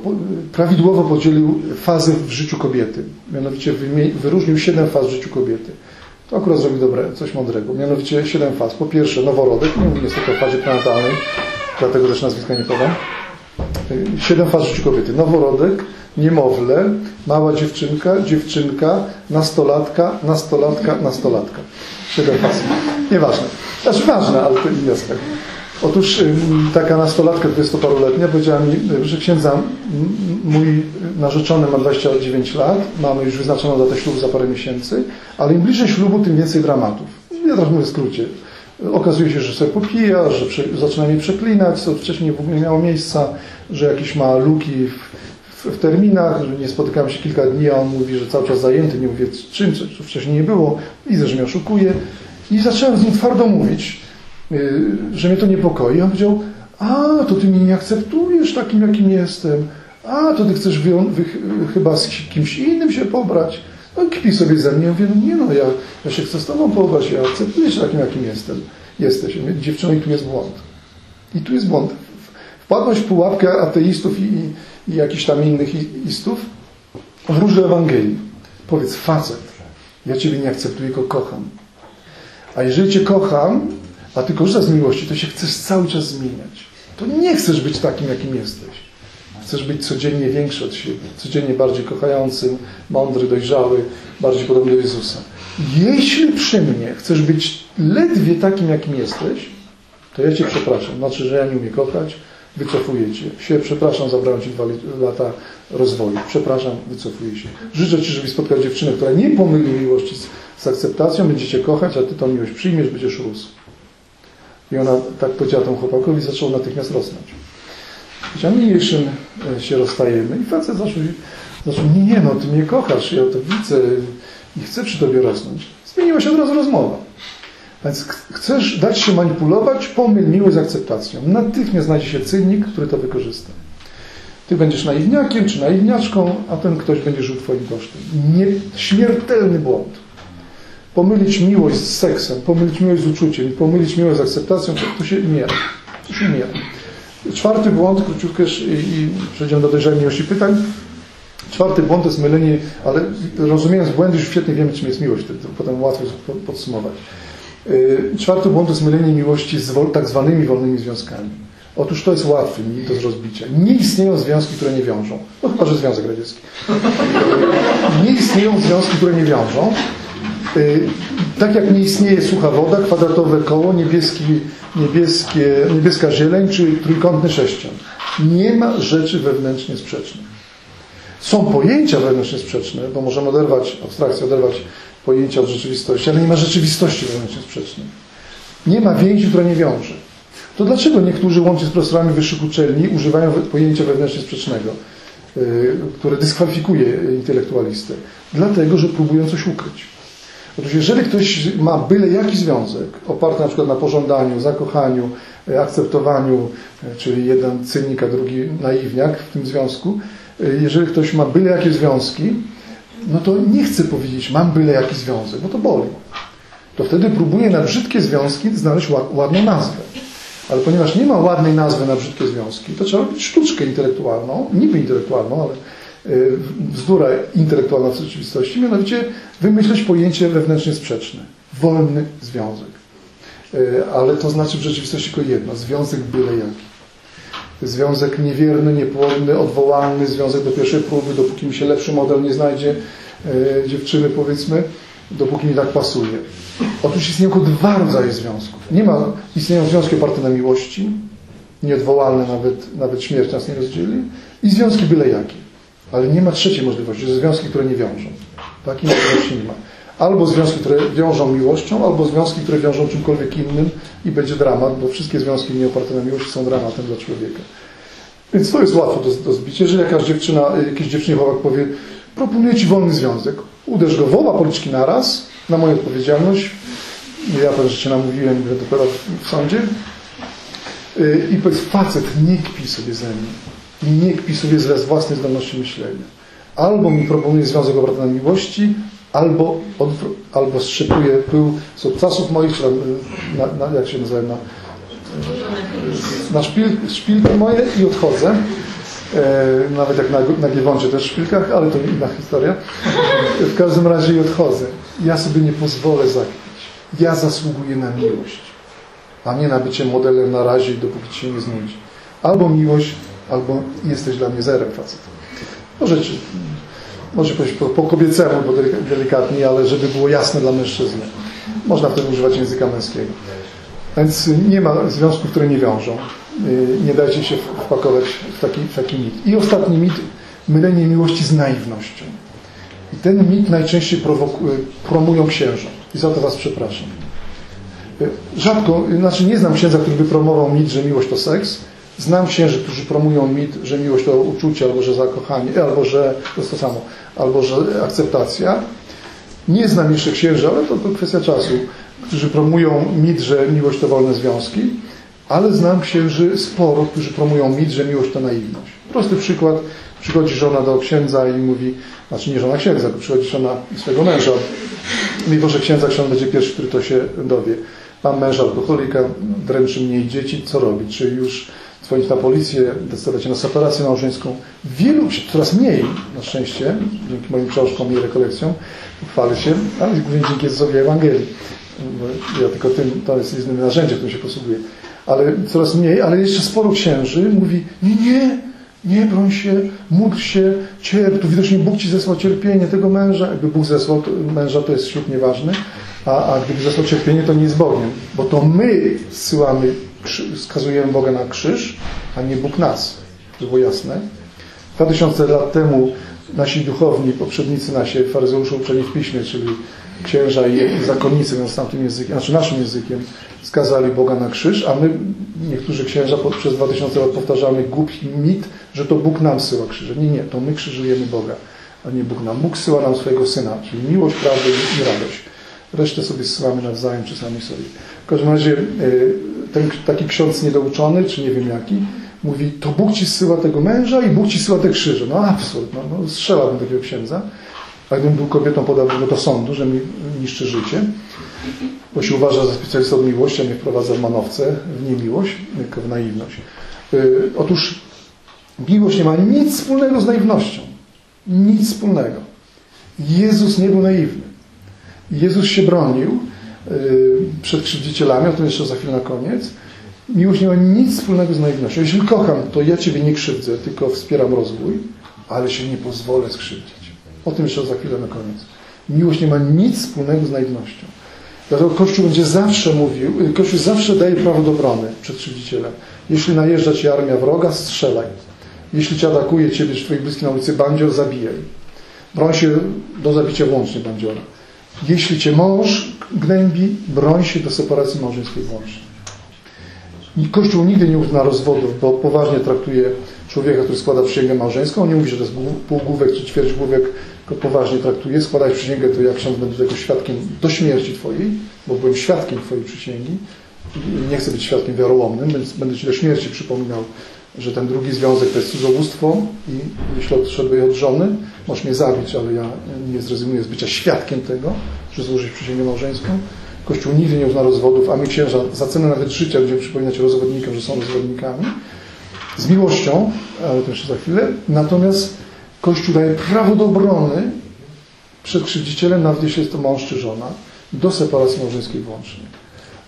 Prawidłowo podzielił fazy w życiu kobiety. Mianowicie wyróżnił siedem faz w życiu kobiety. To akurat zrobił dobre, coś mądrego. Mianowicie siedem faz. Po pierwsze noworodek, nie mówię niestety o fazie prenatalnej, dlatego też nazwiska nie podam. Y, siedem faz w życiu kobiety. Noworodek, niemowlę, mała dziewczynka, dziewczynka, nastolatka, nastolatka, nastolatka. Siedem faz. Nieważne. Znaczy ważne, ale to inny aspekt. Otóż taka nastolatka dwudziestoparoletnia powiedziała mi, że księdza, mój narzeczony ma 29 lat, mamy już wyznaczoną datę ślubu za parę miesięcy, ale im bliżej ślubu, tym więcej dramatów. Ja teraz mówię w skrócie. Okazuje się, że sobie popija, że zaczyna mnie przeklinać, co wcześniej w ogóle nie miało miejsca, że jakieś ma luki w, w, w terminach, że nie spotykamy się kilka dni, a on mówi, że cały czas zajęty, nie mówię czym, co wcześniej nie było, widzę, że mnie oszukuje. I zacząłem z nim twardo mówić y, że mnie to niepokoi. On powiedział, a, to ty mnie nie akceptujesz takim, jakim jestem. A, to ty chcesz wy, wy, chyba z kimś innym się pobrać. No kpi sobie ze mnie. Ja mówię, no nie no, ja, ja się chcę z tobą pobrać, ja akceptuję się takim, jakim jestem. jesteś. Dziewczyno, i tu jest błąd. I tu jest błąd. Wpadłeś w pułapkę ateistów i, i, i jakichś tam innych istów w różne Ewangelii. Powiedz, facet, ja Ciebie nie akceptuję, tylko kocham. A jeżeli Cię kocham, a Ty korzystasz z miłości, to się chcesz cały czas zmieniać. To nie chcesz być takim, jakim jesteś. Chcesz być codziennie większy od siebie, codziennie bardziej kochającym, mądry, dojrzały, bardziej podobny do Jezusa. Jeśli przy mnie chcesz być ledwie takim, jakim jesteś, to ja Cię przepraszam. Znaczy, że ja nie umiem kochać, wycofuję Cię. Się przepraszam, zabrałem Ci dwa lata rozwoju. Przepraszam, wycofuję się. Życzę Ci, żebyś spotkał dziewczynę, która nie pomyli miłości z, z akceptacją, będzie Cię kochać, a Ty tą miłość przyjmiesz, będziesz rósł. I ona tak powiedziała temu chłopakowi i zaczął natychmiast rosnąć. A mniejszym e, się rozstajemy i facet zaczął, zaczął, nie, nie, no Ty mnie kochasz, ja to widzę i chcę przy Tobie rosnąć. Zmieniła się od razu rozmowa. Więc chcesz dać się manipulować, pomyl miłość z akceptacją. Natychmiast znajdzie się cynik, który to wykorzysta. Ty będziesz naiwniakiem czy naiwniaczką, a ten ktoś będzie żył Twoim kosztem. Nie, śmiertelny błąd. Pomylić miłość z seksem, pomylić miłość z uczuciem, pomylić miłość z akceptacją, to, to się umiera. To się umiera. Czwarty błąd, króciutko i, i przejdziemy do dojrzałej miłości pytań. Czwarty błąd to jest mylenie, ale rozumiejąc błędy już świetnie wiemy, czym jest miłość, to, potem łatwo podsumować. Y, czwarty błąd to jest mylenie miłości z tak zwanymi wolnymi związkami. Otóż to jest łatwy do rozbicia. Nie istnieją związki, które nie wiążą. No chyba, że Związek Radziecki. Nie istnieją związki, które nie wiążą. Y, tak jak nie istnieje sucha woda, kwadratowe koło, niebieski, niebieskie, niebieska zieleń czy trójkątny sześcian. Nie ma rzeczy wewnętrznie sprzecznych. Są pojęcia wewnętrznie sprzeczne, bo możemy oderwać, abstrakcję oderwać pojęcia od rzeczywistości, ale nie ma rzeczywistości wewnętrznie sprzecznej. Nie ma więzi, która nie wiąże. To dlaczego niektórzy łącznie z profesorami wyższych uczelni używają pojęcia wewnętrznie sprzecznego, y, które dyskwalifikuje intelektualistę? Dlatego, że próbują coś ukryć. Otóż jeżeli ktoś ma byle jaki związek, oparty na przykład na pożądaniu, zakochaniu, y, akceptowaniu, y, czyli jeden cynik, a drugi naiwniak w tym związku, jeżeli ktoś ma byle jakie związki, no to nie chce powiedzieć, mam byle jaki związek, bo to boli. To wtedy próbuje na brzydkie związki znaleźć ładną nazwę. Ale ponieważ nie ma ładnej nazwy na brzydkie związki, to trzeba robić sztuczkę intelektualną, niby intelektualną, ale bzdura intelektualna w rzeczywistości, mianowicie wymyśleć pojęcie wewnętrznie sprzeczne. Wolny związek. Y, ale to znaczy w rzeczywistości tylko jedno. Związek byle jaki. Związek niewierny, niepłodny, odwołalny, związek do pierwszej próby, dopóki mi się lepszy model nie znajdzie, e, dziewczyny powiedzmy, dopóki mi tak pasuje. Otóż istnieją tylko dwa rodzaje związków. Nie ma, istnieją związki oparte na miłości, nieodwołalne, nawet, nawet śmierć nas nie rozdzieli, i związki byle jakie. Ale nie ma trzeciej możliwości, związki, które nie wiążą. Takiej możliwości nie ma. Albo związki, które wiążą miłością, albo związki, które wiążą czymkolwiek innym i będzie dramat, bo wszystkie związki nie oparte na miłości są dramatem dla człowieka. Więc to jest łatwo do, do zbicia. Jeżeli jakaś dziewczyna, jakiś dziewczynie chłopak powie, proponuję Ci wolny związek, uderz go w oba policzki naraz, na moją odpowiedzialność, ja że Cię namówiłem, dopiero w sądzie, y, i powiedz, facet, nie kpi sobie ze mnie i nie kpi sobie z własnej zdolności myślenia. Albo mi proponuje związek oparty na miłości, albo, albo strzypuję pył z obcasów moich, czy na, na, jak się nazywa, na, na szpil, szpilki moje i odchodzę. E, nawet jak na, na Giewoncie też w szpilkach, ale to inna historia. W każdym razie i odchodzę. Ja sobie nie pozwolę zakpić. Ja zasługuję na miłość, a nie na bycie modelem na razie, dopóki się nie znudzi. Albo miłość, albo jesteś dla mnie zerem facet. Rzeczy, może powiedzieć po, po kobiecemu, bo delikatnie, ale żeby było jasne dla mężczyzny. Można wtedy używać języka męskiego. Więc nie ma związków, które nie wiążą. Y, nie dajcie się wpakować w taki, w taki mit. I ostatni mit, mylenie miłości z naiwnością. I ten mit najczęściej promują księża. I za to Was przepraszam. Y, rzadko, znaczy nie znam księdza, który by promował mit, że miłość to seks, Znam księży, którzy promują mit, że miłość to uczucie, albo że zakochanie, albo że to jest to samo, albo że akceptacja. Nie znam jeszcze księży, ale to, to kwestia czasu, którzy promują mit, że miłość to wolne związki, ale znam księży sporo, którzy promują mit, że miłość to naiwność. Prosty przykład. Przychodzi żona do księdza i mówi, znaczy nie żona księdza, tylko przychodzi żona swojego męża. Mimo, że księdza, ksiądz będzie pierwszy, który to się dowie. Mam męża alkoholika, dręczy mnie dzieci, co robić? Czy już dzwonić na policję, decydować na separację małżeńską? Wielu, coraz mniej, na szczęście, dzięki moim książkom i rekolekcjom, chwalę się, ale głównie dzięki Jezusowi Ewangelii. Ja tylko tym, to jest jedyne narzędzie, którym się posługuję. Ale coraz mniej, ale jeszcze sporo księży mówi, nie, nie, nie broń się, módl się, cierp, tu widocznie Bóg Ci zesłał cierpienie tego męża. Jakby Bóg zesłał to, męża, to jest ślub nieważny, a, a gdyby zesłał cierpienie, to nie jest Bogiem. Bo to my zsyłamy, skazujemy Boga na krzyż, a nie Bóg nas. To było jasne. Dwa tysiące lat temu nasi duchowni, poprzednicy nasi, faryzeusze uczeni w piśmie, czyli księża i zakonnicy, więc tamtym językiem, znaczy naszym językiem, skazali Boga na krzyż, a my, niektórzy księża przez 2000 lat powtarzamy głupi mit, że to Bóg nam syła krzyże. Nie, nie, to my krzyżujemy Boga, a nie Bóg nam. Bóg syła nam swojego Syna, czyli miłość, prawdę i radość. Resztę sobie zsyłamy nawzajem, czy sami sobie. W każdym razie ten taki ksiądz niedouczony, czy nie wiem jaki, mówi, to Bóg ci zsyła tego męża i Bóg ci zsyła te krzyże. No absurd, no, no strzelałbym takiego księdza. A gdybym był kobietą, podałbym go do sądu, że mi niszczy życie, bo się uważa za specjalistę od miłości, a mnie wprowadza w manowce, w niemiłość, tylko w naiwność. Yy, otóż miłość nie ma nic wspólnego z naiwnością. Nic wspólnego. Jezus nie był naiwny. Jezus się bronił przed krzywdzicielami, o tym jeszcze za chwilę na koniec. Miłość nie ma nic wspólnego z naiwnością. Jeśli kocham, to ja Ciebie nie krzywdzę, tylko wspieram rozwój, ale się nie pozwolę skrzywdzić. O tym jeszcze za chwilę na koniec. Miłość nie ma nic wspólnego z naiwnością. Dlatego Kościół będzie zawsze mówił, Kościół zawsze daje prawo do obrony przed krzywdzicielem. Jeśli najeżdża Ci armia wroga, strzelaj. Jeśli Cię atakuje Ciebie czy Twoich bliskich na ulicy bandzior, zabijaj. Broń się do zabicia włącznie bandziora. Jeśli Cię mąż gnębi, broń się do separacji małżeńskiej włącznie. Kościół nigdy nie uzna rozwodów, bo poważnie traktuje człowieka, który składa przysięgę małżeńską. On nie mówi, że to jest półgłówek czy ćwierćgłówek, tylko poważnie traktuje. Składać przysięgę to jak ksiądz będę tego świadkiem do śmierci Twojej, bo byłem świadkiem Twojej przysięgi nie chcę być świadkiem wiarołomnym, więc będę Ci do śmierci przypominał, że ten drugi związek to jest cudzołóstwo i jeśli odszedłeś od żony, możesz mnie zabić, ale ja nie zrezygnuję z bycia świadkiem tego, że złożyć przysięgę małżeńską. Kościół nigdy nie uzna rozwodów, a my księża za cenę nawet życia będziemy przypominać rozwodnikom, że są rozwodnikami. Z miłością, ale to jeszcze za chwilę. Natomiast Kościół daje prawo do obrony przed krzywdzicielem, nawet jeśli jest to mąż czy żona, do separacji małżeńskiej włącznie.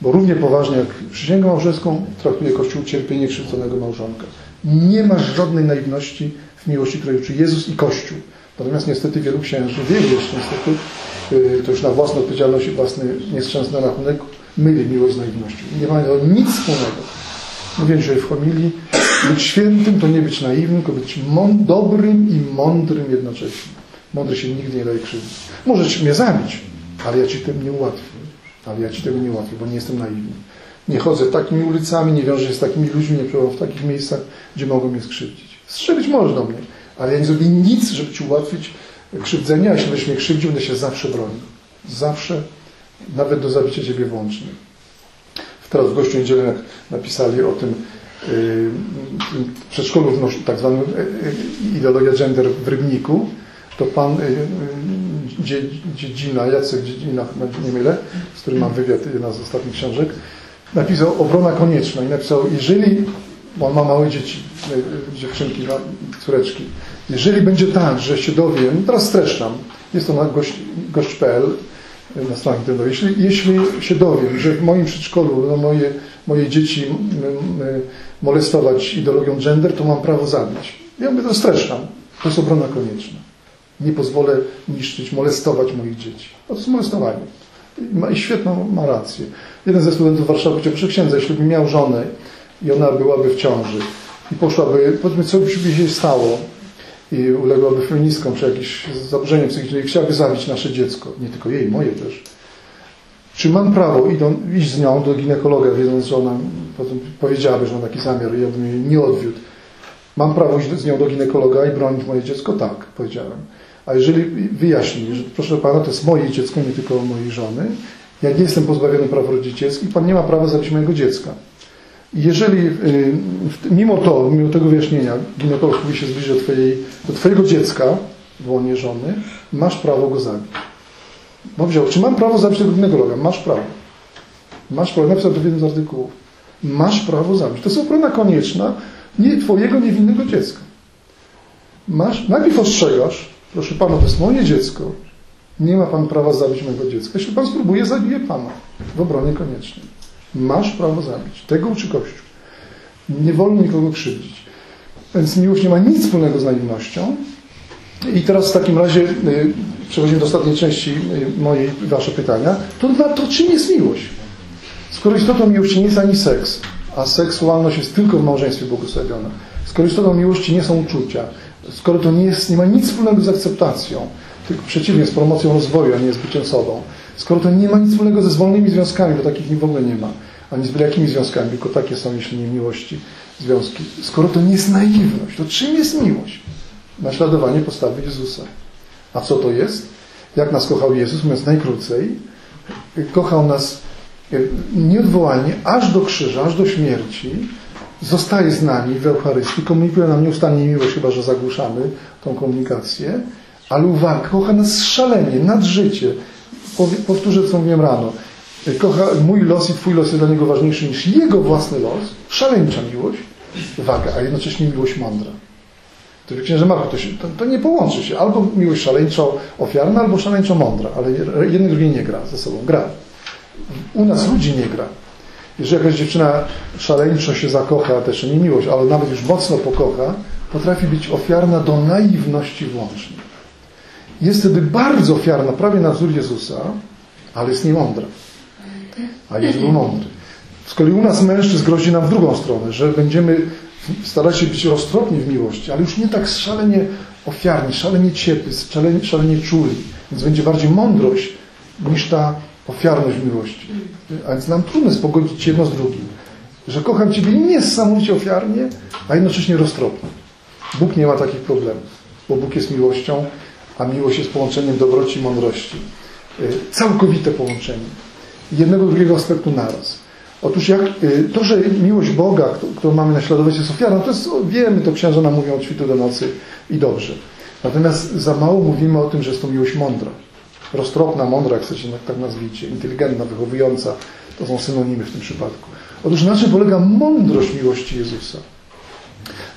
Bo równie poważnie jak przysięgę małżeńską traktuje Kościół cierpienie krzywdzonego małżonka. Nie ma żadnej naiwności w miłości, której uczy Jezus i Kościół. Natomiast niestety wielu księży, wielu jeszcze niestety, to już na własną odpowiedzialność i własny nieszczęsny rachunek, myli miłość z naiwnością. Nie ma nic wspólnego. Mówię dzisiaj w homilii, być świętym to nie być naiwnym, tylko być dobrym i mądrym jednocześnie. Mądry się nigdy nie daje krzywdy. Możesz mnie zabić, ale ja Ci tym nie ułatwię. Ale ja Ci tego nie ułatwię, bo nie jestem naiwny. Nie chodzę takimi ulicami, nie wiążę się z takimi ludźmi, nie przebywam w takich miejscach, gdzie mogą mnie skrzywdzić. Strzelić do mnie, ale ja nie zrobię nic, żeby Ci ułatwić krzywdzenie, a jeśli będziesz mnie krzywdził, będę się zawsze bronił. Zawsze, nawet do zabicia Ciebie włącznie. Teraz w Gościu Niedzielę napisali o tym w przedszkolu, tak zwanym ideologia gender w Rybniku, to pan Dziedzina, Jacek Dziedzina, nie mylę, z którym mam wywiad, jedna z ostatnich książek, napisał obrona konieczna i napisał, jeżeli, bo on ma małe dzieci, dziewczynki, córeczki, jeżeli będzie tak, że się dowiem, teraz streszczam, jest to na gość, gość.pl, na stronie internetowej. Jeśli, jeśli się dowiem, że w moim przedszkolu no moje, moje dzieci molestować ideologią gender, to mam prawo zabić. Ja mówię, to streszczam. To jest obrona konieczna. Nie pozwolę niszczyć, molestować moich dzieci. To jest molestowanie. Ma, i świetną ma rację. Jeden ze studentów Warszawy powiedział, proszę księdza, jeśli bym miał żonę i ona byłaby w ciąży i poszłaby, powiedzmy, co by się stało, i uległaby feministkom czy jakieś zaburzenie psychiczne i chciałaby zabić nasze dziecko, nie tylko jej, moje też. Czy mam prawo idą, iść z nią do ginekologa, wiedząc, że ona potem powiedziałaby, że ma taki zamiar i ja bym jej nie odwiódł. Mam prawo iść z nią do ginekologa i bronić moje dziecko? Tak, powiedziałem. A jeżeli wyjaśni, że proszę Pana, to jest moje dziecko, nie tylko mojej żony Ja nie jestem pozbawiony praw rodzicielskich, Pan nie ma prawa zabić mojego dziecka. Jeżeli y, mimo to, mimo tego wyjaśnienia, ginekolog mówi się zbliży do, twojej, do Twojego dziecka w łonie żony, masz prawo go zabić. Bo wziął, czy mam prawo zabić tego ginekologa? Masz prawo. Masz prawo, napisał w jednym z artykułów. Masz prawo zabić. To jest ochrona konieczna nie Twojego niewinnego dziecka. Masz, najpierw ostrzegasz, proszę Pana, to jest moje dziecko, nie ma Pan prawa zabić mojego dziecka. Jeśli Pan spróbuje, zabije Pana w obronie koniecznej. Masz prawo zabić. Tego uczy Kościół. Nie wolno nikogo krzywdzić. Więc miłość nie ma nic wspólnego z naiwnością. I teraz w takim razie y, przechodzimy do ostatniej części y, mojej, Wasze pytania. To, to czym jest miłość? Skoro istotą miłości nie jest ani seks, a seksualność jest tylko w małżeństwie błogosławiona, skoro istotą miłości nie są uczucia, skoro to nie, jest, nie ma nic wspólnego z akceptacją, tylko przeciwnie, z promocją rozwoju, a nie z byciem sobą, skoro to nie ma nic wspólnego ze zwolnymi związkami, bo takich w ogóle nie ma, ani z byle jakimi związkami, tylko takie są, jeśli nie miłości, związki. Skoro to nie jest naiwność, to czym jest miłość? Naśladowanie postawy Jezusa. A co to jest? Jak nas kochał Jezus, mówiąc najkrócej, kochał nas e, nieodwołalnie, aż do krzyża, aż do śmierci, zostaje z nami w Eucharystii, komunikuje nam nieustannie miłość, chyba że zagłuszamy tą komunikację, ale uwaga, kocha nas szalenie, nad życie. Powtórzę, co mówiłem rano. Kocha mój los i Twój los jest dla niego ważniejszy niż jego własny los. Szaleńcza miłość, uwaga, a jednocześnie miłość mądra. To księże Marku, to, się, to, to, nie połączy się. Albo miłość szaleńczo ofiarna, albo szaleńczo mądra, ale jedno drugie nie gra ze sobą. Gra. U nas ludzi nie gra. Jeżeli jakaś dziewczyna szaleńczo się zakocha, też nie miłość, ale nawet już mocno pokocha, potrafi być ofiarna do naiwności włącznie. Jest wtedy bardzo ofiarna, prawie na wzór Jezusa, ale jest niemądra. A Jezus był mądry. Z kolei u nas mężczyzn grozi nam w drugą stronę, że będziemy starać się być roztropni w miłości, ale już nie tak szalenie ofiarni, szalenie ciepli, szalenie, szalenie czuli. Więc będzie bardziej mądrość niż ta ofiarność miłości. A więc nam trudno jest pogodzić jedno z drugim. Że kocham Ciebie niesamowicie ofiarnie, a jednocześnie roztropnie. Bóg nie ma takich problemów, bo Bóg jest miłością, a miłość jest połączeniem dobroci i mądrości. Y, całkowite połączenie. Jednego drugiego aspektu naraz. Otóż jak, y, to, że miłość Boga, którą mamy naśladować jest ofiarą, to jest, wiemy, to księża nam mówią od świtu do nocy i dobrze. Natomiast za mało mówimy o tym, że jest to miłość mądra. Roztropna, mądra, jak chcecie tak nazwijcie, inteligentna, wychowująca. To są synonimy w tym przypadku. Otóż na czym polega mądrość miłości Jezusa?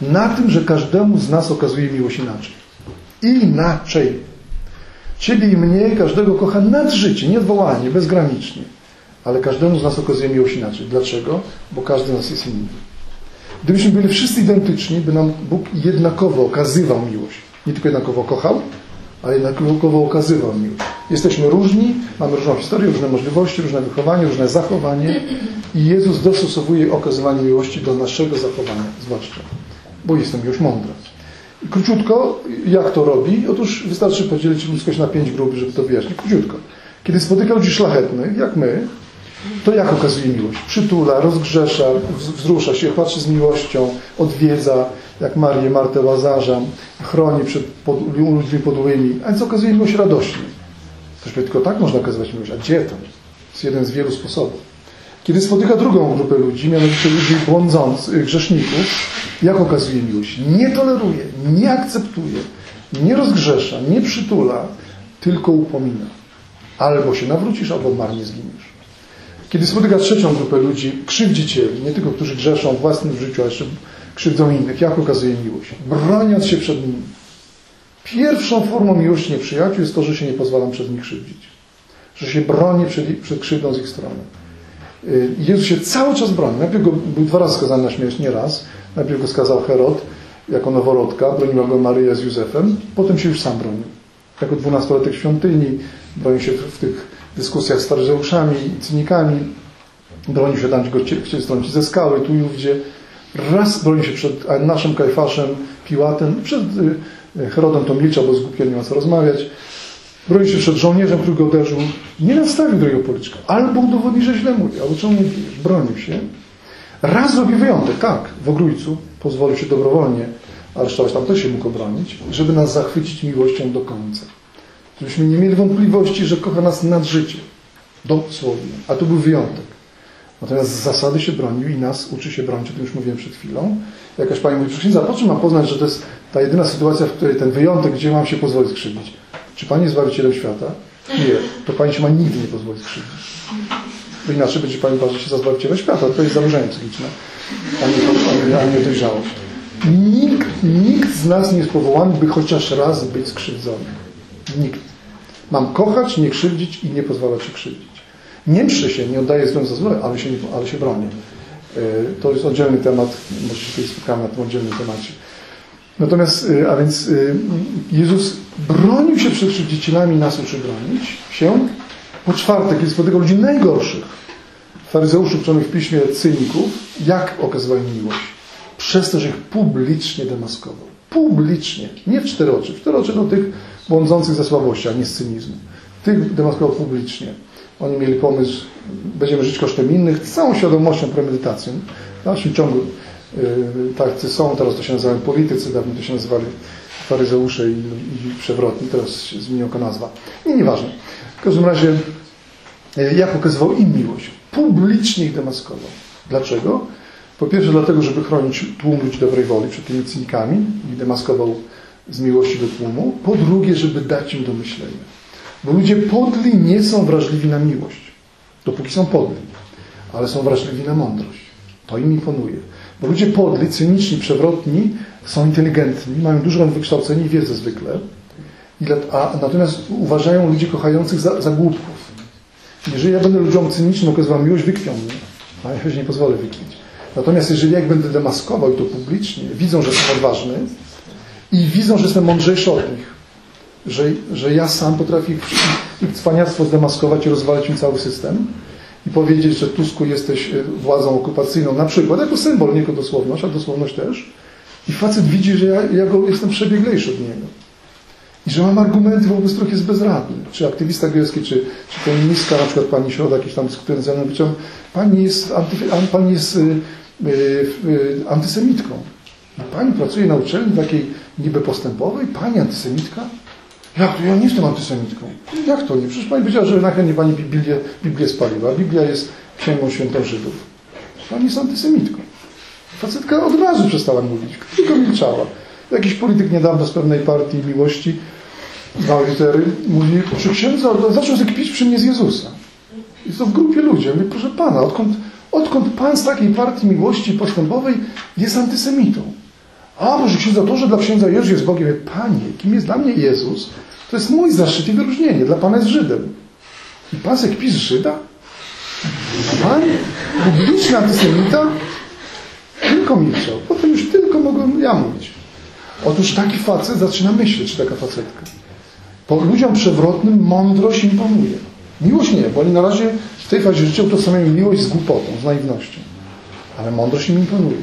Na tym, że każdemu z nas okazuje miłość inaczej. Inaczej. Ciebie i mnie, każdego kocha nad życie, nieodwołalnie, bezgranicznie. Ale każdemu z nas okazuje miłość inaczej. Dlaczego? Bo każdy z nas jest inny. Gdybyśmy byli wszyscy identyczni, by nam Bóg jednakowo okazywał miłość. Nie tylko jednakowo kochał, ale jednakowo okazywał miłość. Jesteśmy różni, mamy różną historię, różne możliwości, różne wychowanie, różne zachowanie i Jezus dostosowuje okazywanie miłości do naszego zachowania, zwłaszcza, bo jest to miłość mądra. Króciutko, jak to robi? Otóż wystarczy podzielić ludzkość na pięć grup, żeby to wyjaśnić. Króciutko. Kiedy spotyka ludzi szlachetnych, jak my, to jak okazuje miłość? Przytula, rozgrzesza, wzrusza się, patrzy z miłością, odwiedza, jak Marię, Martę Łazarza, chroni przed pod, ludźmi podłymi, a więc okazuje miłość radośnie. Ktoś powie, tylko tak można okazywać miłość. A gdzie to? Jest jeden z wielu sposobów. Kiedy spotyka drugą grupę ludzi, mianowicie ludzi błądzących, grzeszników, jak okazuje miłość? Nie toleruje, nie akceptuje, nie rozgrzesza, nie przytula, tylko upomina. Albo się nawrócisz, albo marnie zginiesz. Kiedy spotyka trzecią grupę ludzi, krzywdzicieli, nie tylko którzy grzeszą w własnym życiu, ale jeszcze krzywdzą innych, jak okazuje miłość? Broniąc się przed nimi. Pierwszą formą miłości nieprzyjaciół jest to, że się nie pozwalam przez nich krzywdzić. Że się bronię przed, przed krzywdą z ich strony. Y, Jezus się cały czas broni. Najpierw go, był dwa razy skazany na śmierć, nie raz. Najpierw go skazał Herod jako noworodka, broniła go Maryja z Józefem, potem się już sam bronił. Jako dwunastolatek świątyni, bronił się w, tych dyskusjach z faryzeuszami i cynikami, bronił się tam, go chcieli strącić ze skały, tu i ówdzie. Raz bronił się przed naszym Kajfaszem, Piłatem, przed y, Herodem to milczał, bo zgłupiał, nie ma co rozmawiać. Bronił się przed żołnierzem, który go uderzył. Nie nastawił drugiego policzka. Albo udowodni, że źle mówi, albo czemu nie. Bronił się. Raz zrobi wyjątek, tak, w Ogrójcu. Pozwolił się dobrowolnie aresztować, tam też się mógł obronić, żeby nas zachwycić miłością do końca. Żebyśmy nie mieli wątpliwości, że kocha nas nad życie. Dosłownie. A to był wyjątek. Natomiast z zasady się bronił i nas uczy się bronić, o tym już mówiłem przed chwilą. Jakaś pani mówi, księdza, po czym mam poznać, że to jest ta jedyna sytuacja, w której ten wyjątek, gdzie mam się pozwolić skrzywdzić? Czy pani jest Zbawicielem świata? Nie. To pani się ma nigdy nie pozwolić skrzywdzić. Bo inaczej będzie pani uważać się za Zbawiciela świata. To jest zaburzenie psychiczne, a nie, nie dojrzałość. Nikt, nikt z nas nie jest powołany, by chociaż raz być skrzywdzony. Nikt. Mam kochać, nie krzywdzić i nie pozwalać się krzywdzić. Nie mszę się, nie oddaję złym za złe, ale się, ale się bronię. To jest oddzielny temat, może się spotkamy na tym oddzielnym temacie. Natomiast, a więc Jezus bronił się przed krzywdzicielami, nas uczy bronić się. Po czwarte, kiedy spotyka ludzi najgorszych, faryzeuszy uczonych w piśmie cyników, jak okazywał im miłość? Przez to, że ich publicznie demaskował. Publicznie. Nie w cztery oczy. W cztery oczy do tych błądzących ze słabości, a nie z cynizmu. Tych demaskował publicznie. Oni mieli pomysł, będziemy żyć kosztem innych, z całą świadomością, premedytacją. W dalszym ciągu yy, tacy są, teraz to się nazywają politycy, dawniej to się nazywali faryzeusze i, i przewrotni, teraz się zmieniła nazwa. I nieważne. W każdym razie, yy, jak pokazywał im miłość? Publicznie ich demaskował. Dlaczego? Po pierwsze dlatego, żeby chronić tłum ludzi dobrej woli przed tymi cynikami i demaskował z miłości do tłumu. Po drugie, żeby dać im do myślenia. Bo ludzie podli nie są wrażliwi na miłość, dopóki są podli, ale są wrażliwi na mądrość. To im imponuje. Bo ludzie podli, cyniczni, przewrotni są inteligentni, mają dużo wykształcenie i wiedzę zwykle, a natomiast uważają ludzi kochających za, za głupków. Jeżeli ja będę ludziom cynicznym okazywał miłość, wykwią mnie, a ja się nie pozwolę wykwić. Natomiast jeżeli jak będę demaskował i to publicznie, widzą, że jestem odważny i widzą, że jestem mądrzejszy od nich, że, że ja sam potrafię ich, cwaniactwo zdemaskować i rozwalić im cały system i powiedzieć, że Tusku jesteś władzą okupacyjną, na przykład jako symbol, nie jako dosłowność, a dosłowność też. I facet widzi, że ja, ja go jestem przebieglejszy od niego. I że mam argumenty wobec których jest bezradny. Czy aktywista gejowski, czy, czy feministka, na przykład pani Środa, jakiś tam dyskutując ze mną, pani jest, anty, pani jest y, y, y, antysemitką. Pani pracuje na uczelni takiej niby postępowej, pani antysemitka? Jak to? Ja nie jestem antysemitką. Jak to nie? Przecież pani powiedziała, że najchętniej pani Biblię, Biblię spaliła. Biblia jest księgą świętą Żydów. Pani jest antysemitką. Facetka od razu przestała mówić, tylko milczała. Jakiś polityk niedawno z pewnej partii miłości, małej litery, mówi, czy księdza zaczął zakpić przy mnie z Jezusa. Jest to w grupie ludzi. Mówi, proszę pana, odkąd, odkąd pan z takiej partii miłości postępowej jest antysemitą? A, może księdza to, że dla księdza Jezus jest Bogiem. Panie, kim jest dla mnie Jezus? To jest mój zaszczyt i wyróżnienie. Dla Pana jest Żydem. I Pan se kpi z Żyda? Pan? Publiczny antysemita? Tylko milczał. Potem już tylko mogłem ja mówić. Otóż taki facet zaczyna myśleć, taka facetka. Po ludziom przewrotnym mądrość imponuje. Miłość nie, bo oni na razie w tej fazie życia utożsamiają miłość z głupotą, z naiwnością. Ale mądrość im imponuje.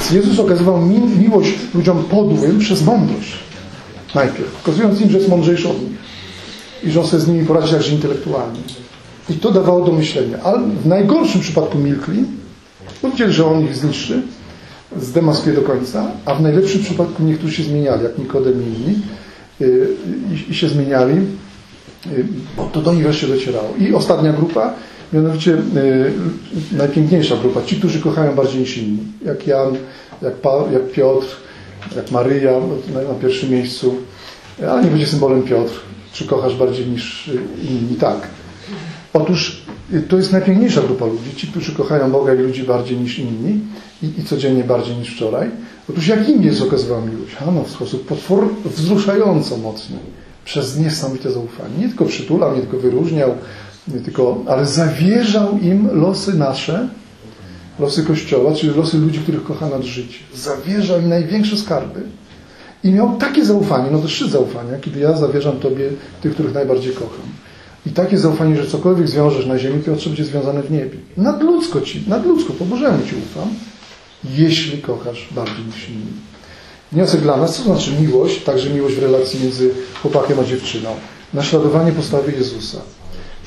Więc Jezus okazywał mi miłość ludziom podłym przez mądrość. Najpierw, pokazując im, że jest mądrzejszy od nich i że on sobie z nimi poradzi także intelektualnie. I to dawało do myślenia. Ale w najgorszym przypadku milkli, bo wiedzieli, że on ich zniszczy, zdemaskuje do końca, a w najlepszym przypadku niektórzy się zmieniali, jak Nikodem i inni, y, i się zmieniali, y, bo to do nich wreszcie docierało. I ostatnia grupa, mianowicie y, najpiękniejsza grupa, ci, którzy kochają bardziej niż inni, jak Jan, jak, pa, jak Piotr, jak Maryja na, na pierwszym miejscu, ale nie będzie symbolem Piotr, czy kochasz bardziej niż inni, tak. Otóż to jest najpiękniejsza grupa ludzi, ci, którzy kochają Boga i ludzi bardziej niż inni i, i codziennie bardziej niż wczoraj. Otóż jak im jest okazywała miłość? Ano, w sposób potwór, wzruszająco mocny, przez niesamowite zaufanie. Nie tylko przytulał, nie tylko wyróżniał, nie tylko, ale zawierzał im losy nasze, losy Kościoła, czyli losy ludzi, których kocha nad życie. Zawierzał im największe skarby. I miał takie zaufanie, no to szczyt zaufania, kiedy ja zawierzam Tobie tych, których najbardziej kocham. I takie zaufanie, że cokolwiek zwiążesz na ziemi, Piotrze, będzie związane w niebie. Nadludzko Ci, nadludzko, po Bożemu Ci ufam, jeśli kochasz bardziej niż inni. Wniosek dla nas, co znaczy miłość, także miłość w relacji między chłopakiem a dziewczyną. Naśladowanie postawy Jezusa.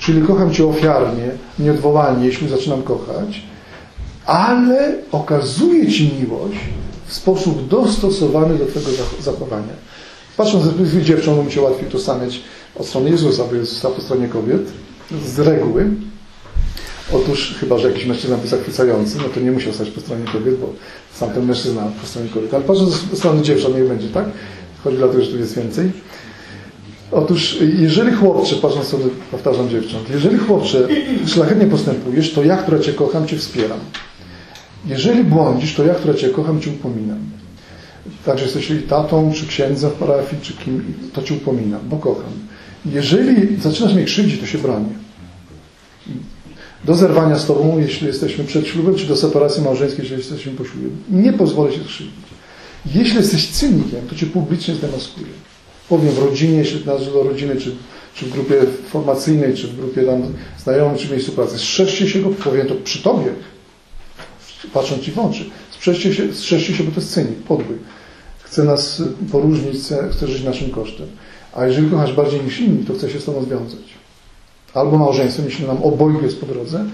Czyli kocham Cię ofiarnie, nieodwołalnie, jeśli zaczynam kochać, ale okazuję Ci miłość w sposób dostosowany do Twojego zachowania. Patrząc z dziewczą, mi się łatwiej to stawiać od strony Jezusa, bo Jezus po stronie kobiet, z reguły. Otóż, chyba że jakiś mężczyzna był zachwycający, no to nie musiał stać po stronie kobiet, bo sam ten mężczyzna po stronie kobiet. Ale patrząc ze strony dziewcząt, niech będzie, tak? Chodzi dlatego, że tu jest więcej. Otóż, jeżeli chłopcze, patrząc sobie, powtarzam dziewcząt, jeżeli chłopcze szlachetnie postępujesz, to ja, która Cię kocham, Cię wspieram. Jeżeli błądzisz, to ja, która Cię kocham, Cię upominam. Także jesteś tatą, czy księdzem w parafii, czy kim, to Cię upominam, bo kocham. Jeżeli zaczynasz mnie krzywdzić, to się bronię. Do zerwania z Tobą, jeśli jesteśmy przed ślubem, czy do separacji małżeńskiej, jeśli jesteśmy po ślubie. Nie pozwolę się krzywdzić. Jeśli jesteś cynikiem, to Cię publicznie zdemaskuję. Powiem w rodzinie, jeśli należy do rodziny, czy, czy w grupie formacyjnej, czy w grupie tam znajomych, czy miejscu pracy. Strzeżcie się go, powiem to przy Tobie, patrząc Ci w oczy. Strzeżcie się, się bo to jest cynik, podły. Chce nas poróżnić, chce, chce żyć naszym kosztem. A jeżeli kochasz bardziej niż inni, to chce się z Tobą związać. Albo małżeństwem, jeśli nam obojgu jest po drodze,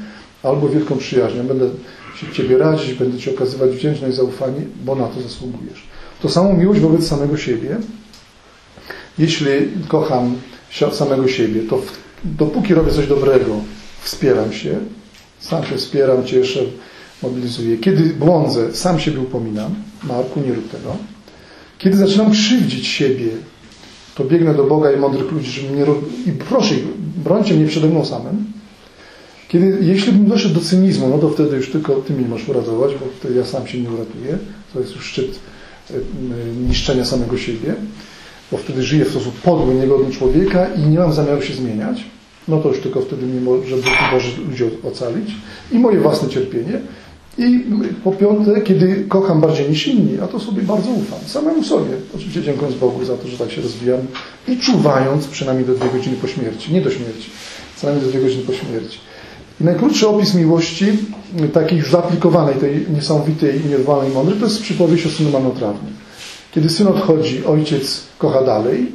albo wielką przyjaźnią. Będę się Ciebie radzić, będę Ci okazywać wdzięczność zaufanie, bo na to zasługujesz. To samo miłość wobec samego siebie. Jeśli kocham samego siebie, to dopóki robię coś dobrego, wspieram się, sam się wspieram, cieszę, mobilizuję. Kiedy błądzę, sam siebie upominam. Marku, nie rób tego. Kiedy zaczynam krzywdzić siebie, to biegnę do Boga i mądrych ludzi, żeby mnie i proszę brońcie mnie przede mną samym. Kiedy, jeśli bym doszedł do cynizmu, no to wtedy już tylko Ty mnie możesz uratować, bo wtedy ja sam się nie uratuję. To jest już szczyt e, niszczenia samego siebie, bo wtedy żyję w sposób podły, niegodny człowieka i nie mam zamiaru się zmieniać. No to już tylko wtedy mnie może ludzi ocalić. I moje własne cierpienie. I po piąte, kiedy kocham bardziej niż inni, a to sobie bardzo ufam. Samemu sobie. Oczywiście dziękując Bogu za to, że tak się rozwijam i czuwając przynajmniej do dwie godziny po śmierci. Nie do śmierci, co najmniej do dwie godziny po śmierci. I najkrótszy opis miłości, takiej już zaaplikowanej, tej niesamowitej i niedbalnej mądrej, to jest przypowieść o synu marnotrawnym. Kiedy syn odchodzi, ojciec kocha dalej,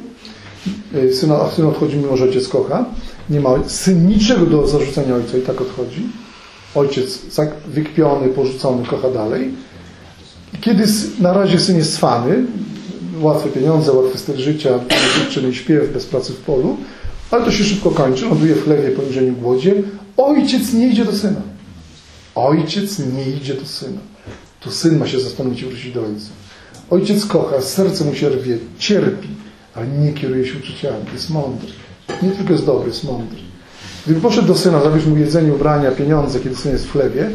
syn, a syn odchodzi mimo, że ojciec kocha, nie ma syn niczego do zarzucenia ojca i tak odchodzi. Ojciec wykpiony, porzucony, kocha dalej. Kiedy na razie syn jest swany, łatwe pieniądze, łatwy styl życia, dziewczyny śpiew, bez pracy w polu, ale to się szybko kończy, ląduje w chlewie, poniżeniu, głodzie. Ojciec nie idzie do syna. Ojciec nie idzie do syna. To syn ma się zastanowić i wrócić do ojca. Ojciec kocha, serce mu się rwie, cierpi, ale nie kieruje się uczuciami. Jest mądry. Nie tylko jest dobry, jest mądry. Gdyby poszedł do syna, zabrać mu jedzenie, ubrania, pieniądze, kiedy syn jest w chlebie,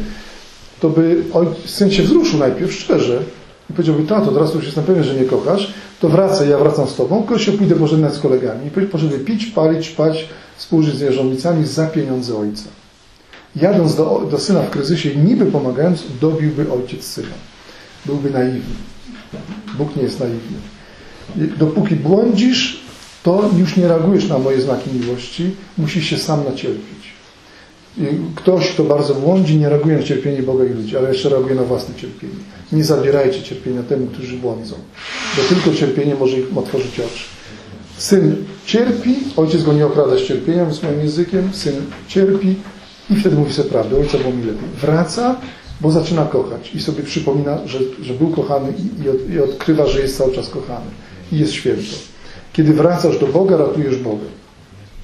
to by syn się wzruszył najpierw szczerze i powiedziałby, tato, teraz już jestem pewien, że nie kochasz, to wracaj, ja wracam z tobą, tylko się pójdę pożegnać z kolegami. I poszedłby pić, palić, spać, współżyć z jeżownicami za pieniądze ojca. Jadąc do, do syna w kryzysie niby pomagając, dobiłby ojciec syna. Byłby naiwny. Bóg nie jest naiwny. Dopóki błądzisz, to już nie reagujesz na moje znaki miłości, musisz się sam nacierpieć. Ktoś, kto bardzo błądzi, nie reaguje na cierpienie Boga i ludzi, ale jeszcze reaguje na własne cierpienie. Nie zabierajcie cierpienia temu, którzy błądzą, bo tylko cierpienie może ich otworzyć oczy. Syn cierpi, ojciec go nie okrada z cierpieniem, z moim językiem, syn cierpi i wtedy mówi sobie prawdę, ojca było mi lepiej. Wraca, bo zaczyna kochać i sobie przypomina, że, że był kochany i, i, od, i odkrywa, że jest cały czas kochany i jest święto. Kiedy wracasz do Boga, ratujesz Boga.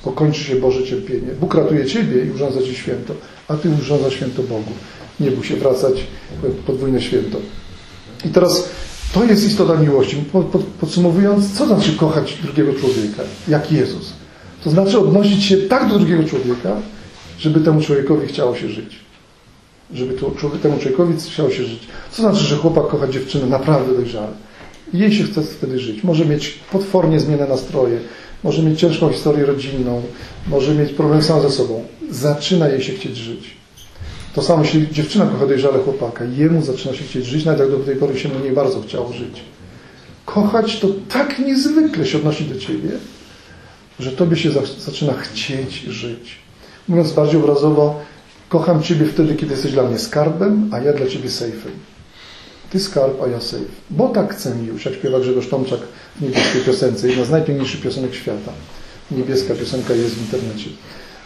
Bo kończy się Boże cierpienie. Bóg ratuje Ciebie i urządza Ci święto, a Ty urządza święto Bogu. Nie bój się wracać podwójne święto. I teraz to jest istota miłości. Podsumowując, co znaczy kochać drugiego człowieka, jak Jezus? To znaczy odnosić się tak do drugiego człowieka, żeby temu człowiekowi chciało się żyć. Żeby temu człowiekowi chciało się żyć. Co znaczy, że chłopak kocha dziewczynę naprawdę dojrzale? Jej się chce wtedy żyć. Może mieć potwornie zmienne nastroje, może mieć ciężką historię rodzinną, może mieć problem sam ze sobą. Zaczyna jej się chcieć żyć. To samo, jeśli dziewczyna kocha dojrzale chłopaka, jemu zaczyna się chcieć żyć, nawet jak do tej pory się mu nie bardzo chciało żyć. Kochać to tak niezwykle się odnosi do ciebie, że tobie się zaczyna chcieć żyć. Mówiąc bardziej obrazowo, kocham ciebie wtedy, kiedy jesteś dla mnie skarbem, a ja dla ciebie sejfem. Ty skarb, a ja sejf. Bo tak chcę już, jak śpiewa Grzegorz Tomczak w niebieskiej piosence. Jedna z najpiękniejszych piosenek świata. Niebieska piosenka jest w internecie.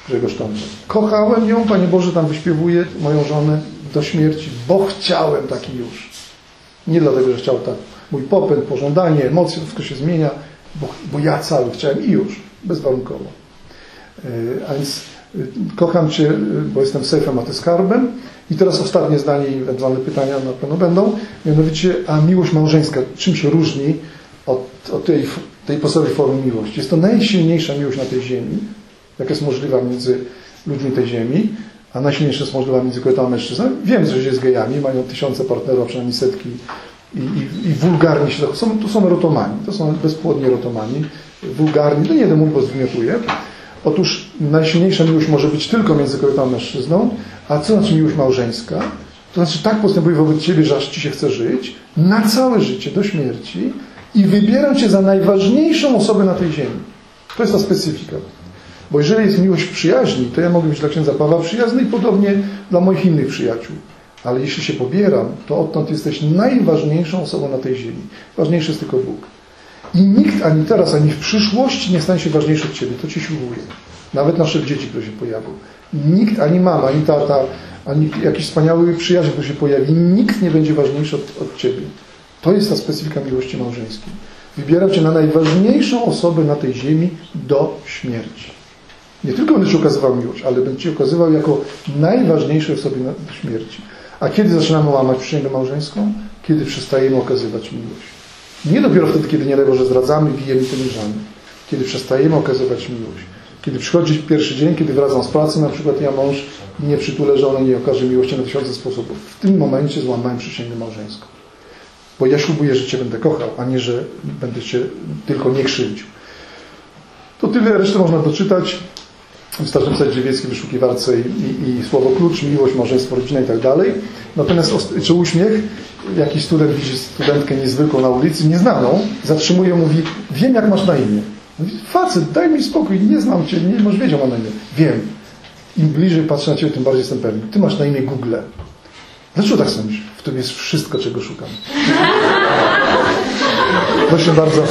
Grzegorz Tomczak. Kochałem ją, Panie Boże, tam wyśpiewuje moją żonę do śmierci, bo chciałem taki już. Nie dlatego, że chciał tak. Mój popęd, pożądanie, emocje, wszystko się zmienia, bo, bo ja cały chciałem i już, bezwarunkowo. A więc kocham Cię, bo jestem sejfem, a Ty skarbem. I teraz ostatnie zdanie i ewentualne pytania na pewno będą. Mianowicie, a miłość małżeńska, czym się różni od, od tej, tej podstawowej formy miłości? Jest to najsilniejsza miłość na tej ziemi, jaka jest możliwa między ludźmi tej ziemi, a najsilniejsza jest możliwa między kobietą a mężczyzną. Wiem, że z gejami, mają tysiące partnerów, przynajmniej setki i, i, i wulgarnie się są, to są rotomani, to są bezpłodni rotomani, wulgarni, to nie jeden mój, bo zwymiotuję. Otóż najsilniejsza miłość może być tylko między kobietą a mężczyzną, a co znaczy miłość małżeńska? To znaczy tak postępuje wobec Ciebie, że aż Ci się chce żyć, na całe życie, do śmierci i wybieram Cię za najważniejszą osobę na tej ziemi. To jest ta specyfika. Bo jeżeli jest miłość przyjaźni, to ja mogę być dla księdza Pawła przyjazny i podobnie dla moich innych przyjaciół. Ale jeśli się pobieram, to odtąd jesteś najważniejszą osobą na tej ziemi. Ważniejszy jest tylko Bóg. I nikt ani teraz, ani w przyszłości nie stanie się ważniejszy od Ciebie. To Ci ślubuję. Nawet nasze dzieci, które się pojawią. Nikt, ani mama, ani tata, ani jakiś wspaniały przyjaciel, który się pojawi, nikt nie będzie ważniejszy od, od Ciebie. To jest ta specyfika miłości małżeńskiej. Wybieram Cię na najważniejszą osobę na tej ziemi do śmierci. Nie tylko będę Ci okazywał miłość, ale będę Ci okazywał jako najważniejszej osobie na, do śmierci. A kiedy zaczynamy łamać przysięgę małżeńską? Kiedy przestajemy okazywać miłość. Nie dopiero wtedy, kiedy nie że zdradzamy, bijemy poniżamy. Kiedy przestajemy okazywać miłość. Kiedy przychodzi pierwszy dzień, kiedy wracam z pracy, na przykład ja mąż nie przytulę żonę, nie okaże miłości na tysiące sposobów. W tym momencie złamałem przysięgę małżeńską. Bo ja ślubuję, że Cię będę kochał, a nie, że będę Cię tylko nie krzywdził. To tyle, resztę można doczytać. Wystarczy pisać Dziewiecki, wyszukiwarce i, i, i, słowo klucz, miłość, małżeństwo, rodzina i tak dalej. Natomiast czy uśmiech, jakiś student widzi studentkę niezwykłą na ulicy, nieznaną, zatrzymuje, mówi, wiem jak masz na imię. Mówi, facet, daj mi spokój, nie znam Cię, nie możesz wiedział na imię. Wiem. Im bliżej patrzę na Ciebie, tym bardziej jestem pewny. Ty masz na imię Google. Dlaczego tak sądzisz? W tym jest wszystko, czego szukam. Proszę bardzo.